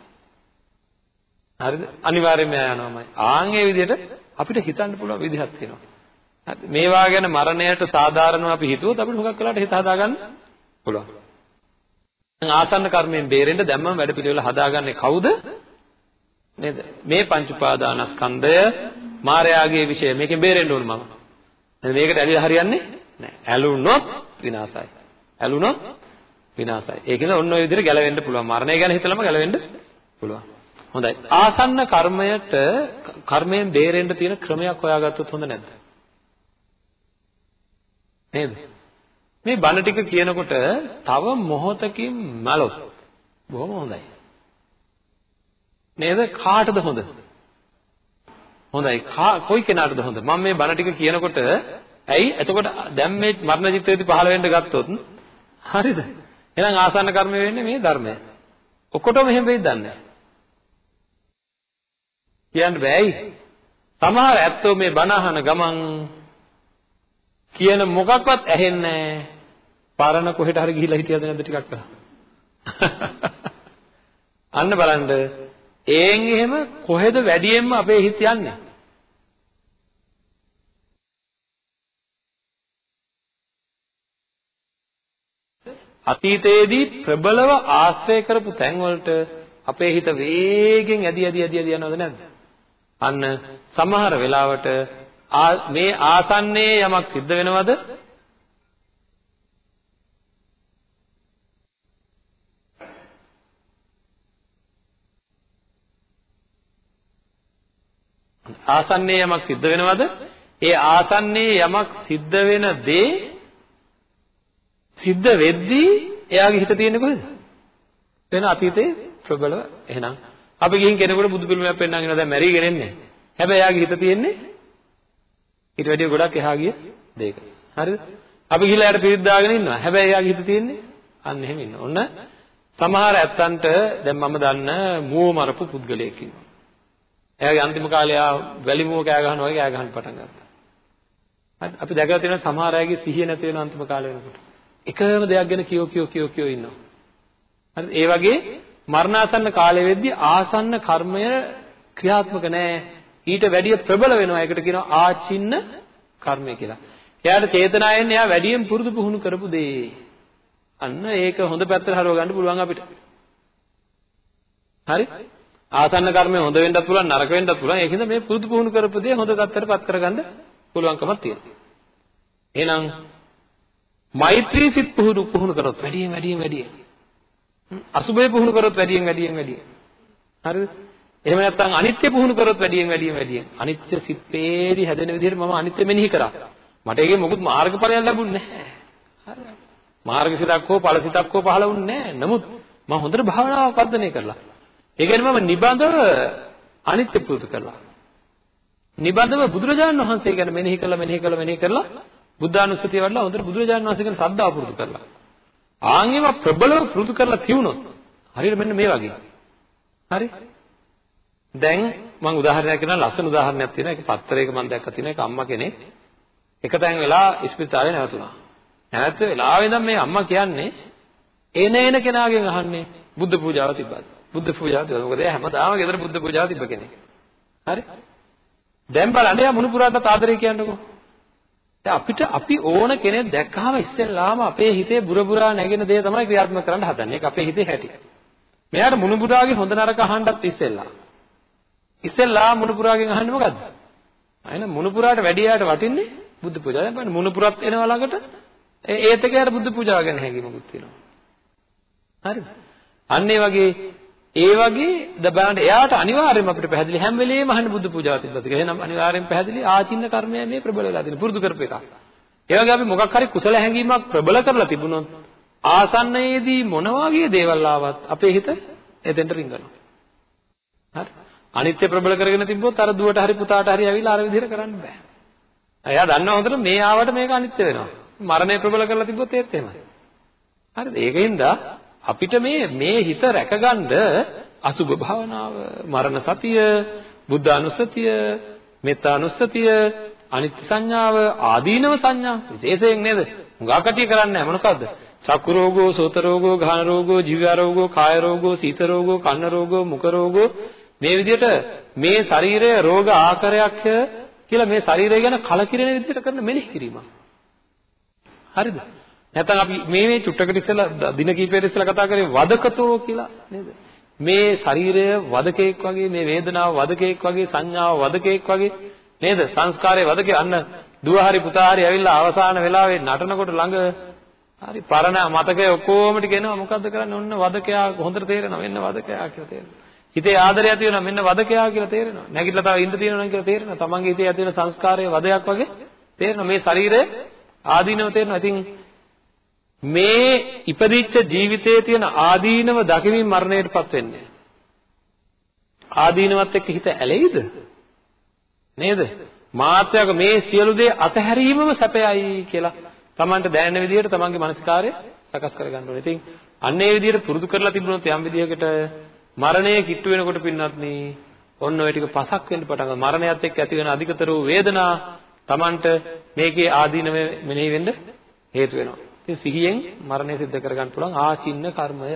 Speaker 2: හරිද? අනිවාර්යයෙන්ම මෙයා යනවාමයි. ආන් ඒ විදිහට අපිට හිතන්න පුළුවන් විදිහක් තියෙනවා. හරි මේවා ගැන මරණයට සාධාරණව අපි හිතුවොත් අපිට හුඟක් වෙලාවට හිත හදාගන්න පුළුවන්. දැන් ආසන්න කර්මයෙන් බේරෙන්න දැම්මම වැඩ පිළිවෙල හදාගන්නේ කවුද? නේද? මේ පංච උපාදානස්කන්ධය මායාගේ විෂය මේකෙන් බේරෙන්න ඕන මම. එහෙනම් මේකට ඇලිලා හරියන්නේ නැහැ. ඇලුනොත් විනාසයි. ඇලුනොත් විනාසයි. ඒකෙන්ද ඔන්න ඔය විදිහට ගැලවෙන්න පුළුවන්. මරණය ගැන හිතලම ගැලවෙන්න පුළුවන්. හොඳයි. ආසන්න කර්මයට කර්මයෙන් බේරෙන්න තියෙන ක්‍රමයක් හොයාගත්තොත් හොඳ නැද්ද? නේද? මේ බණ ටික කියනකොට තව මොහොතකින් මැලොත් බොහොම හොඳයි. නේද? කාටද හොඳ? හොඳයි. කොයි කෙනාටද හොඳ? මම මේ බණ ටික කියනකොට ඇයි? එතකොට දැන් මේ මරණ චිත්තයේදී පහළ වෙන්න ගත්තොත් හරිද? එහෙනම් ආසන්න කර්ම වෙන්නේ මේ ධර්මය. ඔක්කොටම එහෙම වෙයිද දන්නේ කියන්න බෑයි. සමහර ඇත්තෝ මේ බණ අහන ගමන් කියන මොකක්වත් ඇහෙන්නේ පරණ කොහෙට හරි ගිහිල්ලා හිටියද නැද්ද ටිකක් කරා. අන්න බලන්න ඒන් එහෙම කොහෙද වැඩියෙන්ම අපේ හිත යන්නේ? අතීතයේදී ප්‍රබලව ආශ්‍රය කරපු තැන් වලට අපේ හිත වේගෙන් ඇදි ඇදි ඇදි ඇදි යනවද නැද්ද? අන්න සමහර වෙලාවට මේ ආසන්නයේ යමක් සිද්ධ වෙනවද? ආසන්නයේ යමක් සිද්ධ වෙනවද? ඒ ආසන්නයේ යමක් සිද්ධ වෙන දේ සිද්ධ වෙද්දී එයාගේ හිත තියෙන්නේ කොහෙද? වෙන අතීතේ ප්‍රබලව එහෙනම් අපි ගිහින් කෙනෙකුට බුදු පිළිමයක් පෙන්වන්න දැන් මැරිගෙන ඉන්නේ. හැබැයි එයාගේ හිත තියෙන්නේ ඊට වැඩිය ගොඩක් එහා ගිය දෙයක. හරිද? අපි ගිහලා යට පිරිත් දාගෙන ඉන්නවා. හැබැයි එයාගේ හිත තියෙන්නේ අන්න එහෙම ඉන්න. ඔන්න සමහර ඇත්තන්ට දැන් මම දන්න මුව මරපු පුද්ගලයෙක් ඉන්නවා. එයාගේ අන්තිම කාලේ ආ වැලි මුව කෑ ගහනවා වගේ කෑ ගහන්න පටන් ගත්තා. හරි අපි දැකලා තියෙනවා සමහර අයගේ සිහිය නැති වෙන අන්තිම කාලේ වෙනකොට. එකම දෙයක් ගැන කියෝ කියෝ කියෝ කියෝ ඉන්නවා. හරිද? ඒ වගේ මරණාසන්න කාලය වෙද්දී ආසන්න කර්මය ක්‍රියාත්මක නැහැ. ඊට වැඩිය ප්‍රබල වෙනවා. ඒකට කියනවා ආචින්න කර්මය කියලා. එයාට චේතනාවෙන් එයා වැඩියෙන් පුරුදු පුහුණු කරපු දේ. අන්න ඒක හොඳ පැත්තට හරව ගන්න පුළුවන් අපිට. හරි? ආසන්න කර්මය හොඳ වෙන්නත් පුළුවන් නරක වෙන්නත් පුළුවන්. ඒකින්ද මේ පුරුදු පුහුණු කරපු දේ හොඳ තත්ත්වයට පත් කරගන්න පුළුවන්කමක් තියෙනවා. එහෙනම් මෛත්‍රී සිත් පුහුණු පුහුණු කරොත් වැඩියෙන් වැඩියෙන් වැඩියෙන් අසුබය පුහුණු කරොත් වැඩියෙන් වැඩියෙන් වැඩියෙන් හරිද එහෙම නැත්නම් අනිත්‍ය පුහුණු කරොත් වැඩියෙන් වැඩියෙන් වැඩියෙන්. අනිත්‍ය සිත්තේදී හැදෙන විදිහට මම අනිත්‍ය මෙනෙහි කරා. මට ඒකේ මොකුත් මාර්ගඵලයක් ලැබුණේ නැහැ. හරි. මාර්ග සිතක් හෝ ඵල සිතක් හෝ පහළ වුණේ නැහැ. නමුත් මම හොඳට භාවනාව වර්ධනය කරලා ඒ කියන්නේ මම නිබඳව අනිත්‍ය පුරුදු කරලා නිබඳව බුදුරජාණන් වහන්සේ ගැන මෙනෙහි කරලා මෙනෙහි කරලා මෙනෙහි කරලා බුද්ධානුස්සතිය වඩලා හොඳට බුදුරජාණන් වහන්සේ ගැන ශ්‍රද්ධාව පුරුදු කරලා. ආන් ඒවා ප්‍රබලව පුරුදු කරලා තියුණොත් හරියට මෙන්න මේ වගේ. හරි? දැන් මම උදාහරණයක් කියනවා ලස්සන උදාහරණයක් තියෙනවා. ඒක පත්තරයක මම දැක්ක තියෙනවා. ඒක අම්මා කෙනෙක් එක තැන් වෙලා ඉස්පිරිතාලේ නැවතුණා. නැවත වෙලාවෙ ඉඳන් මේ අම්මා කියන්නේ එන එන කෙනාගෙන් අහන්නේ බුද්ධ පූජාව තිබ්බද? බුද්ධ පූජාව තිබ්බද? මොකද එයා හැමදාම ගෙදර බුද්ධ පූජාව තිබ්බ කෙනෙක්. හරි? දැන් බලන්න එයා මුණුපුරාට ආදරේ කියන්නකෝ. දැන් අපිට අපි ඕන කෙනෙක් දැක්කහම ඉස්සෙල්ලාම අපේ හිතේ බුරබුරා නැගෙන දේ තමයි ක්‍රියාත්මක කරන්න හදන්නේ. ඒක අපේ හිතේ හැටි. මෙයාට මුණුබුරාගේ හොඳ නරක අහන්නත් ඉස්සෙල්ලා. ඉස්සෙල්ලා මුණුබුරාගෙන් අහන්නේ මොකද්ද? අයන මුණුබුරාට වැඩියාට වටින්නේ බුද්ධ පූජාව. දැන් බලන්න මුණුබුරත් එනවා ළඟට ඒත් එක යාට බුද්ධ පූජාව ගැන හැඟීමකුත් තියෙනවා. හරිද? අන්න ඒ වගේ ඒ වගේ ද බලන්න එයාට අනිවාර්යයෙන්ම අපිට පැහැදිලි හැම වෙලෙම අහන්න බුද්ධ පූජාව තිබ්බත් කියලා. එහෙනම් අනිවාර්යයෙන් පැහැදිලි ආචින්න කර්මය මේ ප්‍රබල වෙලා තියෙන පුරුදු කරපු එක. ඒ වගේ අපි මොකක් හරි කුසල හැඟීමක් ප්‍රබල කරලා තිබුණොත් ආසන්නයේදී මොන වගේ දේවල් ආවත් අපේ හිත එතෙන්ට රිංගනවා. හරි. අනිත්‍ය ප්‍රබල කරගෙන තිබ්බොත් අර දුවට හරි පුතාට හරි ඇවිල්ලා අර විදිහට කරන්න බෑ. එයා දන්නවා හොඳට මේ ආවට මේක අනිත්‍ය වෙනවා. මරණය ප්‍රබල කරලා තිබ්බොත් ඒත් එහෙමයි. හරිද? ඒකින්ද අපිට මේ මේ හිත රැකගන්න අසුභ භාවනාව, මරණ සතිය, බුද්ධ අනුස්සතිය, මෙත්තා අනුස්සතිය අනිත්‍ය සංඥාව ආදීනව සංඥා විශේෂයෙන් නේද? හුඟා කටිය කරන්නේ නැහැ මොනකද්ද? චක්කු රෝගෝ, සෝත රෝගෝ, ගාන රෝගෝ, ජීව රෝගෝ, කාය රෝගෝ, සීත රෝගෝ, කන්න රෝගෝ, මුඛ රෝගෝ මේ විදිහට මේ ශරීරය රෝග ආකාරයක් කියලා මේ ශරීරය ගැන කලකිරෙන විදිහට කරන මෙනෙහි කිරීම. හරිද? නැත්නම් අපි මේ මේ චුට්ටකට ඉස්සෙල්ලා දින කීපයකට ඉස්සෙල්ලා කතා කරේ වදකතෝ කියලා නේද? මේ ශරීරය වදකෙක් වගේ මේ වේදනාව වදකෙක් වගේ සංඥාව වදකෙක් වගේ නේද? සංස්කාරය වදකේ අන්න දුව හරි පුතා හරි ඇවිල්ලා අවසාන වෙලාවේ නටනකොට ළඟ හරි පරණ මතකයේ ඔක්කොම ටික එනවා මොකද්ද කරන්නේ? ඔන්න වදකයා හොඳට තේරෙනවා. මෙන්න වදකයා කියලා තේරෙනවා. හිතේ ආදරය ඇති වෙනවා මෙන්න වදකයා කියලා තේරෙනවා. නැගිටලා තව ඉඳ තියෙනවා කියලා තේරෙනවා. තමන්ගේ හිතේ ඇති වෙන සංස්කාරයේ වදයක් වගේ තේරෙනවා. මේ ශරීරය ආදීනව තේරෙනවා. ඉතින් මේ ඉපදිච්ච ජීවිතයේ තියෙන ආදීනව දකිමින් මරණයටපත් වෙන්නේ. ආදීනවත් එක්ක හිත ඇලෙයිද? නේද? මාත්‍යක මේ සියලු දේ අතහැරීමම සැපයයි කියලා Tamanට දැනෙන විදිහට Tamanගේ මානසිකාරය සකස් කරගන්න ඕනේ. ඉතින් අන්න ඒ විදිහට පුරුදු කරලා තිබුණොත් යම් විදිහකට මරණය කිට්ටු වෙනකොට පින්නත් නේ ඔන්න ඔය ටික පසක් වෙන්න පටන් ගන්නවා. මරණයත් එක්ක ඇති වෙන අධිකතර වූ වේදනා Tamanට මේකේ ආදීනව මෙනෙහි වෙන්න හේතු වෙනවා. ඉතින් සිහියෙන් මරණය සිද්ධ කරගන්න පුළුවන් ආචින්න කර්මය.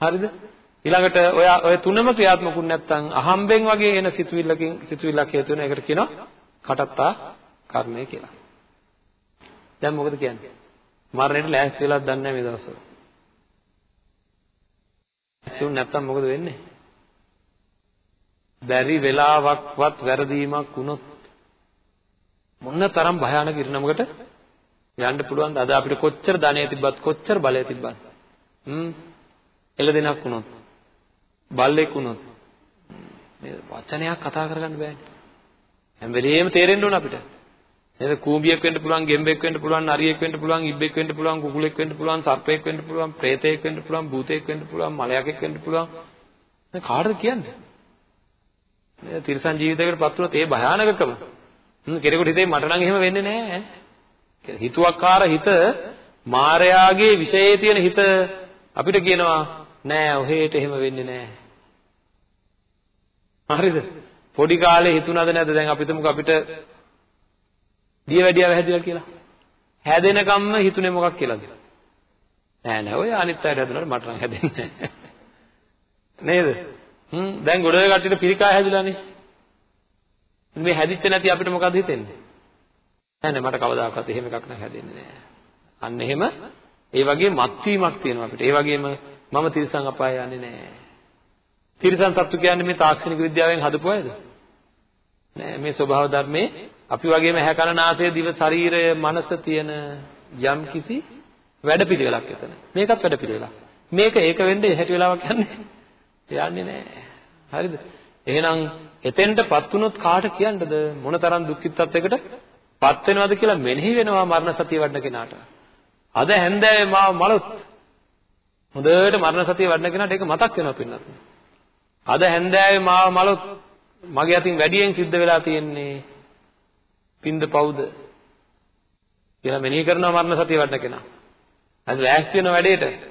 Speaker 2: හරිද? ඊළඟට ඔය ඔය තුනම ක්‍රියාත්මකුත් නැත්නම් අහම්බෙන් වගේ එන සිතුවිල්ලකින් සිතුවිල්ලක් හේතු වෙන එකට කියනවා කටත්තා කර්මය කියලා. දැන් මොකද කියන්නේ? මරණයට ලෑස්ති වෙලාද දන්නේ නැහැ මේ දවස්වල. ඇතුන් නැත්තම් මොකද වෙන්නේ? බැරි වෙලාවක්වත් වැරදීමක් වුණොත් මොන තරම් භයානක ඉරණමකට යන්න පුළුවන්ද? අද අපිට කොච්චර ධනෙ තිබ්බත් කොච්චර බලය තිබ්බත් හ්ම් එළදෙනක් වුණොත් බල්ලෙක් වුණොත් මේ වචනයක් කතා කරගන්න බෑනේ. හැම වෙලේම තේරෙන්න ඕන අපිට. නේද? කූඹියෙක් වෙන්න පුළුවන්, ගෙම්බෙක් වෙන්න පුළුවන්, නරියෙක් වෙන්න පුළුවන්, ඉබ්බෙක් වෙන්න පුළුවන්, කුකුලෙක් වෙන්න පුළුවන්, සර්පෙක් වෙන්න පුළුවන්, ප්‍රේතයෙක් වෙන්න පුළුවන්, භූතයෙක් වෙන්න පුළුවන්, මලයකෙක් වෙන්න පුළුවන්. මේ කාටද කියන්නේ? නේද? තිරසන් ජීවිතයකට පත් වුණොත් ඒ භයානකකම. හ්ම් කෙනෙකුට හිතේ මට නම් එහෙම වෙන්නේ නැහැ. හිතුවක්කාර හිත මායාගේ විෂයේ තියෙන හිත අපිට කියනවා නෑ ඔහෙට එහෙම වෙන්නේ නෑ. හරිද? පොඩි කාලේ හිතුණාද නැද්ද දැන් අපි තුමුක අපිට දිය වැඩියව හැදිලා කියලා. හැදෙනකම්ම හිතුනේ මොකක් කියලාද? නෑ නෑ ඔය අනිත් අයට හැදුනට මට නම් හැදෙන්නේ නේද? හ්ම් දැන් ගොඩ කට්ටියට පිරිකා හැදිලානේ. මේ හැදිච්ච නැති අපිට මොකද හිතෙන්නේ? නෑ නෑ මට කවදාකවත් එහෙම එකක් නම් හැදෙන්නේ නෑ. අන්න එහෙම ඒ වගේ මත්වීමක් තියෙනවා අපිට. ඒ වගේම මම තිරිසන් අපාය යන්නේ නෑ. තිරිසන් සත්තු කියන්නේ මේ තාක්ෂණික විද්‍යාවෙන් හදපු අයද? නෑ මේ ස්වභාව ධර්මයේ අපි වගේම ඇහැ කන නාසය දිව ශරීරය මනස තියෙන යම් කිසි වැඩපිළිවෙලක් එතන. මේකත් වැඩපිළිවෙලක්. මේක ඒක වෙන්නේ හැටි වෙලාවක් යන්නේ. යන්නේ නෑ. හරිද? එහෙනම් එතෙන්ටපත් වුණොත් කාට කියන්නද මොනතරම් දුක්ඛිතත්වයකට පත් වෙනවද කියලා මෙනෙහි වෙනවා මරණ සතිය වඩන කෙනාට. අද හැන්දෑවේ මාව මලොත් හොඳට මරණ සතිය වඩන කෙනාට ඒක මතක් වෙනවා පින්නත්. අද හැන්දෑවේ මාව මලොත් මගේ අතින් වැඩියෙන් සිද්ධ වෙලා තියෙන්නේ පින්ද පවුද කියලා මෙනෙහි කරනවා මරණ සතිය වඩන කෙනා. අද ලෑස්ති වෙන වැඩේට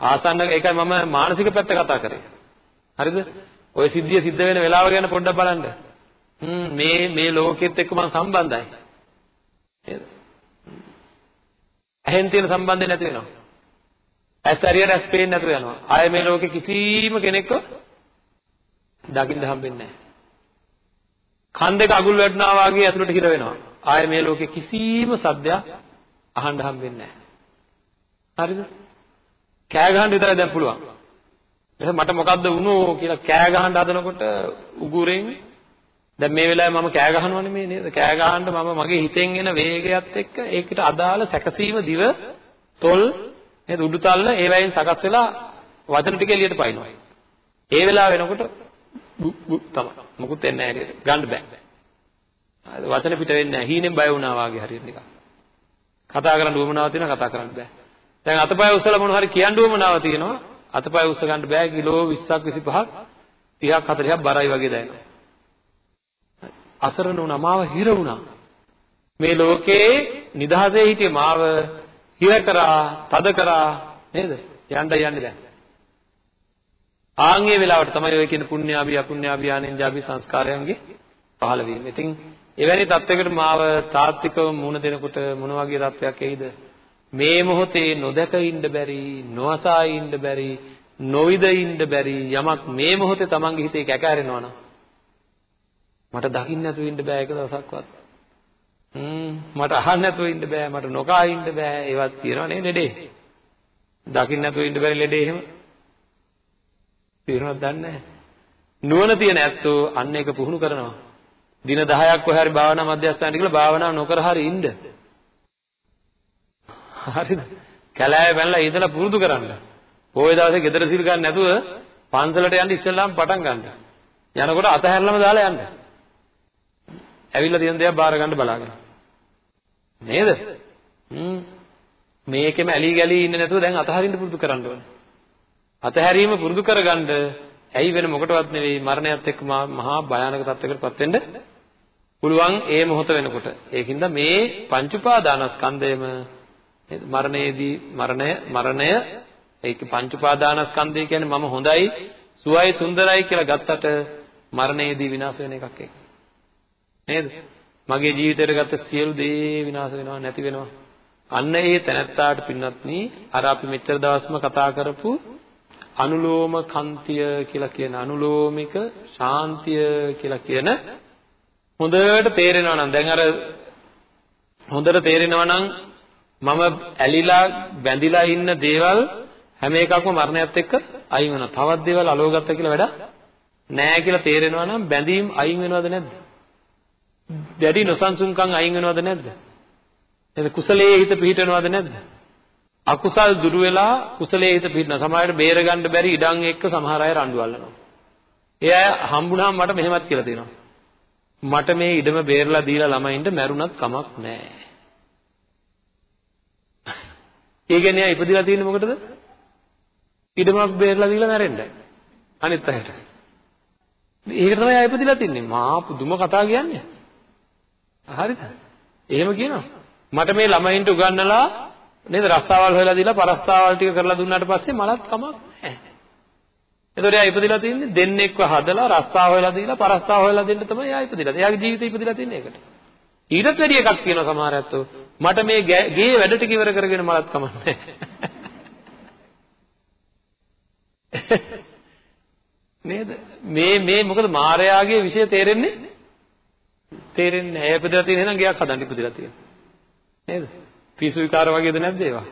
Speaker 2: ආසන්න ඒකයි මම මානසික පැත්ත කතා කරේ. හරිද? ওই සිද්ධිය සිද්ධ වෙන වෙලාව ගැන පොඩ්ඩක් බලන්න. හ්ම් මේ මේ ලෝකෙත් එක්ක මම සම්බන්ධයි. නේද? ඇහෙන් තියෙන සම්බන්ධය නැති වෙනවා. ඇස් හරියට ඇස් පේන්නේ නැතුව යනවා. ආය මේ ලෝකෙ කිසිම කෙනෙක්ව දකින්න හම්බෙන්නේ නැහැ. කන් දෙක අගුල් වැටෙනවා වගේ ඇතුළට හිර වෙනවා. ආය මේ ලෝකෙ කිසිම සද්දයක් අහන්න හම්බෙන්නේ නැහැ. හරිද? කෑ ගහන්න විතරයි දැන් පුළුවන්. එහෙනම් මට මොකද්ද වුණෝ කියලා කෑ ගහන්න හදනකොට උගුරෙන් දැන් මේ වෙලාවේ මම කෑ ගහනවනේ මේ නේද? කෑ ගහන්න මම මගේ හිතෙන් එන වේගයත් එක්ක ඒකට අදාළ සැකසීම දිව තොල් නේද උඩුතල්ල ඒ වයින් සකස් වෙලා වචන ටික එළියට පයින්නවා. ඒ වෙලාව වෙනකොට තමයි. මොකුත් එන්නේ නැහැ නේද? ගන්න බෑ. වචන පිට වෙන්නේ නැහැ. හීනෙන් බය වුණා වගේ හරියට නිකන්. කතා කරන්න උවමනාවක් තියෙනවා කතා කරන්න බෑ. දැන් අතපය උස්සලා මොන හරි කියන්න උවමනාවක් තියෙනවා. අතපය උස්ස ගන්න බෑ කිලෝ 20ක් 25ක් 30ක් 40ක් බරයි වගේ දැනෙනවා. අසරණ වුණා මාව හිර වුණා. මේ ලෝකේ නිදහසේ හිටිය මාව හිර කරා, තද කරා නේද? යන්න යන්නේ දැන්. ආන්ගේ වෙලාවට තමයි ඔය කියන පුණ්‍යාභි අපුණ්‍යාභි ආනෙන්ජාභි සංස්කාරයන්ගේ පහළ වීම. ඉතින් එවැනි තත්වයකට මාව තාත්විකව මුණ දෙනකොට මොන වගේ තත්වයක් එයිද? මේ මොහොතේ නොදක ඉන්න බැරි, නොඅසා ඉන්න බැරි, නොවිද ඉන්න බැරි යමක් මේ මොහොතේ Tamange හිතේ කැකෑරෙනවා නම් මට දකින්න නැතුව ඉන්න බෑ ඒක දවසක්වත්. හ්ම් මට අහන්න නැතුව ඉන්න බෑ මට නොකා ඉන්න බෑ ඒවත් තියෙනවා නේ ලෙඩේ. දකින්න නැතුව ඉන්න බැරි ලෙඩේ එහෙම. තේරුණාද දන්නේ නැහැ. නුවණ තියෙන ඇත්තෝ අන්න ඒක පුහුණු කරනවා. දින 10ක් ඔය හරි භාවනා මධ්‍යස්ථානට ගිහලා භාවනාව නොකර හරි ඉන්න. හරිද? කැලෑවේ පැනලා ඉඳලා පුරුදු කරන්න. පොයේ දවසේ ගෙදර සිල් ගන්න නැතුව පන්සලට යන්න ඉස්සෙල්ලාම පටන් ගන්න. යනකොට අතහැරලම දාලා යන්න. ඇවිල්ලා තියෙන දේක් බාර ගන්න බලාගෙන. නේද? හ්ම්. මේකෙම ඇලි ගලී ඉන්න නැතුව දැන් අතහරින්න පුරුදු කරන්න ඕනේ. අතහැරීම පුරුදු කරගන්න ඇයි වෙන මොකටවත් නෙවෙයි මරණයත් එක්ක මහා භයානක තත්යකටපත් වෙන්න පුළුවන් ඒ මොහොත වෙනකොට. ඒකින්ද මේ පංච උපාදානස්කන්ධයම මරණයේදී මරණය මරණය ඒක පංච උපාදානස්කන්ධය කියන්නේ මම හොඳයි සුවයි සුන්දරයි කියලා ගත්තට මරණයේදී විනාශ වෙන එකක් ඒක. නේද? මගේ ජීවිතයට ගත්ත සියලු දේ විනාශ වෙනවා නැති වෙනවා. අන්න ඒ තැනත්තාට පින්වත්නි අර අපි මෙච්චර දවස්ම කතා කරපු අනුලෝම කන්තිය කියලා කියන අනුලෝමික ශාන්තිය කියලා කියන හොඳට තේරෙනවා නම් දැන් අර හොඳට තේරෙනවා නම් මම ඇලිලා බැඳිලා ඉන්න දේවල් හැම එකක්ම මරණයත් එක්ක අයින් වෙනවා. තවත් දේවල් අලෝගත්ත කියලා වැඩ නෑ කියලා තේරෙනවා නම් බැඳීම් අයින් වෙනවද නැද්ද? දැඩි නොසන්සුන්කම් අයින් වෙනවද නැද්ද? එතන කුසලයේ හිත පිහිටනවද නැද්ද? අකුසල් දුරු වෙලා කුසලයේ හිත පිහිටන සමහරවිට බේර ගන්න බැරි ඉඩම් එක්ක සමහර අය රණ්ඩු අල්ලනවා. ඒ අය හම්බුනහම මට මෙහෙමත් කියලා තියෙනවා. මට මේ ඉඩම බේරලා දීලා ළමයින්ට මැරුණත් කමක් නැහැ. ඒ කියන්නේ එයා ඉපදිලා තියෙන්නේ මොකටද? ඉඩමක් බේරලා දීලා මැරෙන්නයි. අනිත් අයට. ඒක තමයි ආ ඉපදිලා තින්නේ. මා පුදුම කතා කියන්නේ. හරිද? එහෙම කියනවා. මට මේ ළමයින්ට උගන්වලා නේද රස්සාවල් හොයලා දීලා පරස්සාවල් ටික කරලා දුන්නාට පස්සේ මලත් කමක් නැහැ. එතකොට එයා ඉපදිලා තින්නේ දෙන්නෙක්ව හදලා රස්සාව හොයලා දීලා පරස්සාව හොයලා දෙන්න තමයි එයා ඉපදිලා. එයාගේ ජීවිතේ ඉපදිලා තින්නේ ඒකට. ඊටත් වැඩි එකක් කියනවා සමහර ඇත්තෝ. මට මේ ගේ වැඩ ටික ඉවර කරගෙන මලත් කමක් නැහැ. නේද? මේ මේ මොකද මායාගේ විෂය තේරෙන්නේ? තේරෙන්නේ නැහැ. ඒ පුදලා තියෙන එහෙනම් ගයක් හදන්න පුදලා තියෙන. නේද? පිසු විකාර වගේද නැද්ද ඒවා?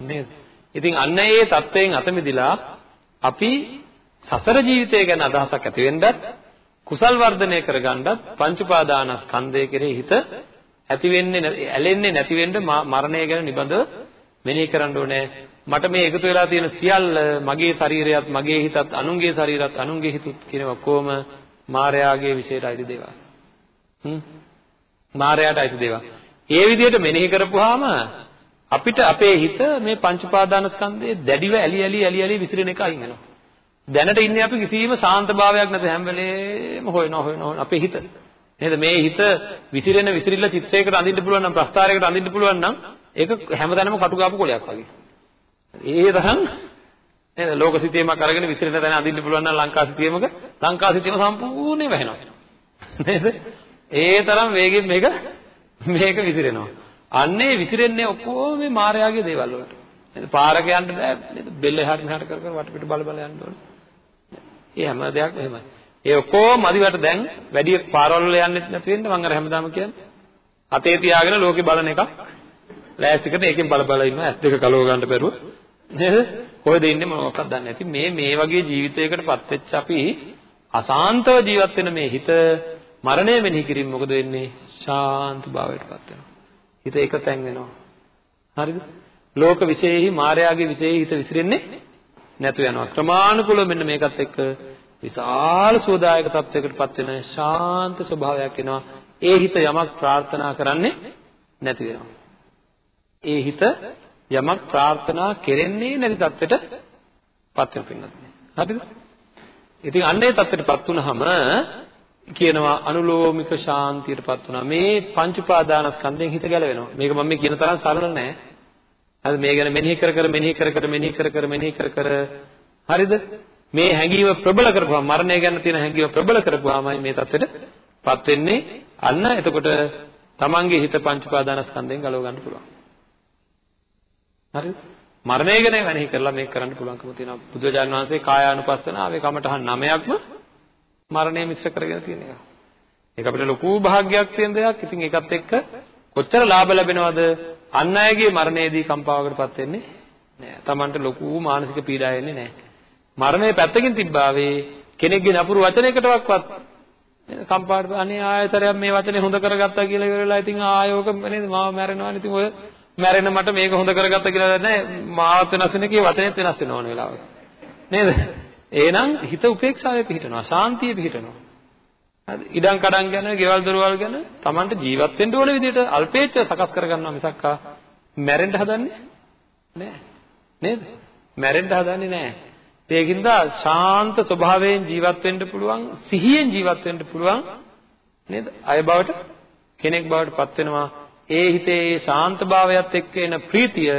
Speaker 2: නේද? ඉතින් අන්න ඒ தත්වයෙන් අත මිදලා අපි සසර ජීවිතය ගැන අදහසක් ඇති වෙන්නත් කුසල් වර්ධනය කරගන්නත් පංච උපාදානස්කන්ධය කෙරෙහි හිත ඇති වෙන්නේ ඇලෙන්නේ නැති වෙන්න මරණය ගැන නිබඳව මෙනෙහි කරන්න ඕනේ මට මේ එකතු වෙලා තියෙන සියල්ල මගේ ශරීරයත් මගේ හිතත් අනුන්ගේ ශරීරත් අනුන්ගේ හිතත් කියන ඔක්කොම මායාගේ විශේෂයට අයිති දේවල්. හ්ම්. මායාට අයිති දේවල්. ඒ විදිහට මෙනෙහි කරපුවාම අපිට අපේ හිත මේ පංච පාදානස්කන්ධයේ දැඩිව ඇලි ඇලි ඇලි ඇලි විසිරෙන එක අයින් වෙනවා. දැනට ඉන්නේ අපි කිසිම ශාන්තභාවයක් නැත හැම වෙලේම හොයනවා හොයනවා අපේ හිත. නේද මේ හිත විසිරෙන විසිරිල්ල චිත්‍රයකට අඳින්න පුළුවන් නම් ප්‍රස්තාරයකට අඳින්න පුළුවන් නම් ඒක හැමතැනම කටු ගාපු කොලයක් වගේ. ඒ තරම් නේද ලෝක සිතේමක් අරගෙන විසිරෙන තැන අඳින්න පුළුවන් නම් ලංකා සිතේමක ලංකා සිතේම සම්පූර්ණයෙන් වැහෙනවා. නේද? ඒ තරම් වේගෙන් මේක මේක විසිරෙනවා. අන්නේ විසිරෙන්නේ ඔක්කොම මේ මායාවේ දේවල් වලට. නේද? පාරක යන්න බෑ නේද? බෙල්ල එහාට මෙහාට කර කර වටපිට බල බල යන්න ඕනේ. ඒ හැම දෙයක්ම එහෙමයි. ඒ ඔක්කොම මදිවට දැන් වැඩි පාරවල් වල යන්නෙත් නැති වෙන්න මම අර හැමදාම කියන්නේ. අතේ තියාගෙන ලෝකේ බලන එකක් ලෑස්ති කරන එකෙන් බල බල ඉන්නවා ඇස් දෙක කලව ගන්න බැරුව නේද? කොහෙද ඉන්නේ මොනවක්වත් දන්නේ නැති මේ මේ වගේ ජීවිතයකටපත් වෙච්ච අපි අසාන්තව ජීවත් වෙන මේ හිත මරණය මෙනෙහි කිරීම මොකද වෙන්නේ? ශාන්ත භාවයටපත් වෙනවා. හිත එකතෙන් වෙනවා. හරිද? ලෝක විශේෂෙහි මායාවේ විශේෂෙහි හිත විසිරෙන්නේ නැතු වෙනවා. ක්‍රමානුකූලව මෙන්න මේකත් එක්ක විශාල සෝදායක තත්වයකටපත් වෙන ශාන්ත ස්වභාවයක් එනවා. ඒ හිත යමක් ප්‍රාර්ථනා කරන්නේ නැති වෙනවා. ඒ හිත යමක් ප්‍රාර්ථනා කෙරෙන්නේ නැති තත්වෙටපත් වෙන පින්නත්. හරිද? ඉතින් අන්නේ තත්වෙටපත් වුනහම කියනවා අනුලෝමික ශාන්තියටපත් වුණා. මේ පංච උපාදානස්කන්ධයෙන් හිත ගැලවෙනවා. මේක මම මේ කියන තරම් සරල නෑ. හරිද? මේ ගැන මෙනෙහි කර කර මෙනෙහි කර කර මෙනෙහි කර කර මෙනෙහි කර කර හරිද? මේ හැඟීම ප්‍රබල කරපුවාම මරණය ගැන තියෙන හැඟීම ප්‍රබල කරපුවාමයි මේ தත්වෙට පත් වෙන්නේ අන්න එතකොට තමන්ගේ හිත පංච උපාදානස්කන්ධයෙන් ගලව ගන්න පුළුවන්. හරිද? මරණය ගැන වෙනෙහි කරලා මේක කරන්න පුළුවන්කම තියෙනවා. බුදුරජාණන් වහන්සේ කායානුපස්සනාවේ කමඨහන් 9ක්ම මරණය මිශ්‍ර කරගෙන තියෙන එක. ඒක අපිට ලොකු භාග්යක් තියෙන දෙයක්. ඉතින් ඒකත් එක්ක කොච්චර ලාභ ලැබෙනවද? අන් අයගේ මරණයේදී කම්පාවකටපත් වෙන්නේ නෑ. Tamanට ලොකු මානසික පීඩාවක් එන්නේ නෑ. මරණය පැත්තකින් තිබ්බාවේ කෙනෙක්ගේ නපුරු වචනයකටවත් නේද කම්පාට අනේ ආයතරයක් මේ වචනේ හොඳ කරගත්තා කියලා ඉවරලා ඉතින් ආයෝක නේද මාව මැරෙනවානේ ඉතින් ඔය මැරෙන මට මේක හොඳ කරගත්තා කියලා නෑ මාවත් වෙනස් වෙන කී වචනේත් වෙනස් වෙන ඕන වෙලාවක නේද එහෙනම් හිත උපේක්ෂාවේ පිහිටනවා ශාන්තිය පිහිටනවා හරි. ඉඩම් කඩම් ගැන ගෙවල් දොරවල් ගැන Tamanට ජීවත් වෙන්න ඕන විදිහට අල්පේච්ඡ සකස් කරගන්නවා මිසක්කා මැරෙන්න හදන්නේ නෑ. නේද? මැරෙන්න හදන්නේ නෑ. ඒකින්ද ශාන්ත ස්වභාවයෙන් ජීවත් වෙන්න පුළුවන් සිහියෙන් ජීවත් වෙන්න පුළුවන් නේද? අය බවට කෙනෙක් බවට පත් වෙනවා. ඒ හිතේ ඒ ශාන්තභාවයත් එක්ක එන ප්‍රීතිය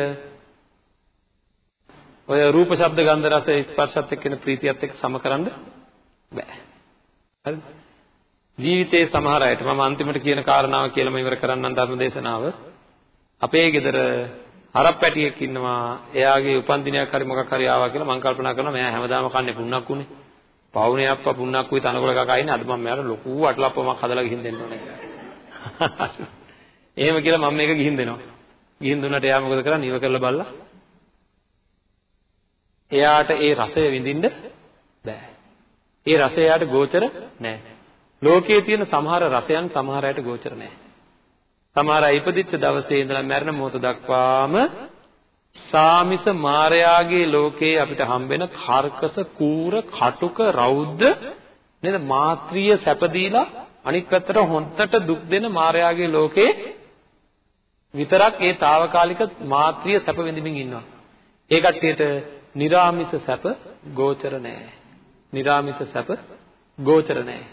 Speaker 2: ඔය රූප ශබ්ද ගන්ධ රස ස්පර්ශත් එක්ක එන ප්‍රීතියත් එක්ක සමකරන්න බෑ. හරිද ජීවිතේ සමහර අයට මම අන්තිමට කියන කාරණාව කියලාම ඉවර කරන්නම් ධර්ම දේශනාව අපේ ගෙදර හරක් පැටියෙක් ඉන්නවා. එයාගේ උපන්දිනයක් හරි මොකක් හරි ආවා කියලා මම කල්පනා කරනවා මෙයා හැමදාම කන්නේ පුන්නක් උනේ. පවුනේ අප්පා පුන්නක් උයි තනකොළ කකා ඉන්නේ. අද මම මෙයාට ලොකු අටලප්පමක් හදලා ගිහින් දෙන්න ඕනේ එහෙම කියලා මම මේක ගිහින් දෙනවා. ගිහින් දුන්නට එයා මොකද කරන්නේ? ඉව කරලා බලලා එයාට ඒ රසය විඳින්න බෑ. ඒ රසය එයාට ගෝචර නෑ. ලෝකයේ තියෙන සමහර රසයන් සමහර අයට ගෝචර නෑ. සමහර අය ඉපදිච්ච දවසේ ඉඳලා මැරෙන මොහොත දක්වාම සාමිස මායාගේ ලෝකේ අපිට හම්බෙන කර්කස කූර කටුක රෞද්‍ර නේද? මාත්‍රිය සැප දීලා අනිත් පැත්තට හොන්තට දුක් දෙන මායාගේ ලෝකේ විතරක් ඒ తాවකාලික මාත්‍රිය සැප විඳින්මින් ඉන්නවා. ඒ කට්ටියට निराමිස සැප ගෝචර නැහැ. නිරාමිත සැප ගෝචර නැහැ.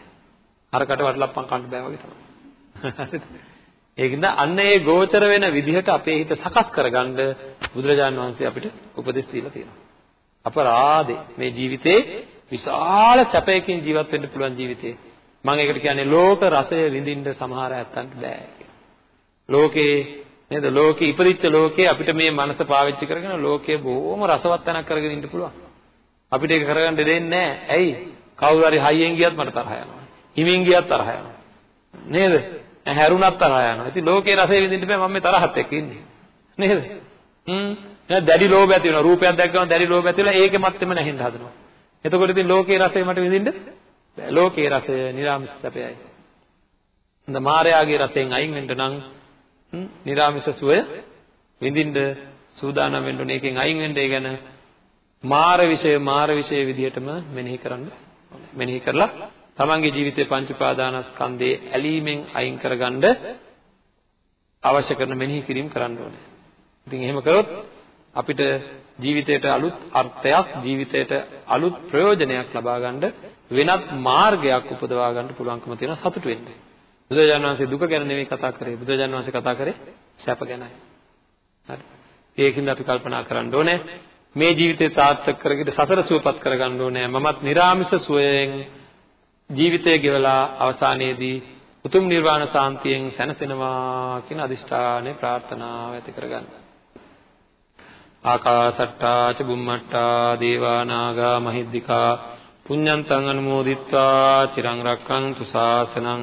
Speaker 2: අරකට වටලප්පන් කන්න බෑ වගේ තමයි. ඒකින්ද අන්න ඒ ගෝචර වෙන විදිහට අපේ හිත සකස් කරගන්න බුදුරජාන් වහන්සේ අපිට උපදෙස් දීලා තියෙනවා. අපරාදේ මේ ජීවිතේ විශාල සැපයකින් ජීවත් වෙන්න පුළුවන් ජීවිතේ. මම ඒකට කියන්නේ ලෝක රසය විඳින්න සමහර ඇත්තන්ට බෑ කියලා. ලෝකේ නේද? ලෝකේ ඉපදිච්ච ලෝකේ අපිට මේ මනස පාවිච්චි කරගෙන ලෝකයේ බොහොම රසවත් තැනක් කරගෙන ඉන්න පුළුවන්. අපිට ඒක කරගන්න දෙන්නේ නැහැ. ඇයි? කවුරු හරි හයියෙන් ගියත් මට තරහ යනවා. හිමින් ගියත් තරහ යනවා. නේද? හැරුණත් තරහ යනවා. ඉතින් ලෝකේ රසය විඳින්න බෑ මම මේ තරහත් එක්ක ඉන්නේ. නේද? හ්ම්. දැන් දැඩි ලෝභය ඇති වෙනවා. රූපයක් දැක්කම දැඩි ලෝභය ඇති වෙලා ඒකෙමත් එම නැහෙන්න හදනවා. එතකොට ඉතින් ලෝකේ රසය මට විඳින්න බෑ. ලෝකේ රසය නිර්ාමිෂ සැපයයි. හඳ මායාගේ රසයෙන් අයින් වෙන්න නම් හ්ම් නිර්ාමිෂ සුවය විඳින්න සූදානම් වෙන්න ඕනේ. ඒකෙන් අයින් වෙන්න ඒ ගැන මාර විෂය මාර විෂය විදිහටම මෙනෙහි කරන්න මෙනෙහි කරලා තමන්ගේ ජීවිතේ පංච උපාදානස්කන්ධේ ඇලීමෙන් අයින් කරගන්න අවශ්‍ය කරන මෙනෙහි කිරීම කරන්න ඕනේ. ඉතින් එහෙම කරොත් අපිට ජීවිතයට අලුත් අර්ථයක් ජීවිතයට අලුත් ප්‍රයෝජනයක් ලබා ගන්න වෙනත් මාර්ගයක් උපදවා ගන්න පුළුවන්කම තියෙන සතුට වෙන්න. බුදුරජාණන් වහන්සේ දුක ගැන නෙමෙයි කතා කරේ. බුදුරජාණන් වහන්සේ කතා කරේ සැප ගැනයි. හරි. ඒකින්ද අපි කල්පනා කරන්න ඕනේ මේ ජීවිතේ සාර්ථක කරගිට සසර සුවපත් කරගන්න ඕනේ. මමත් निराமிස සුවයෙන් ජීවිතය ගෙවලා අවසානයේදී උතුම් නිර්වාණ සාන්තියෙන් සැනසෙනවා කියන අදිෂ්ඨානය ප්‍රාර්ථනාව ඇති කරගන්න. ආකාසට්ටා ච බුම්මට්ටා දේවා නාග මහිද්దికා පුඤ්ඤන්තං අනුමෝදිත්වා චිරං රක්ඛන්තු ශාසනං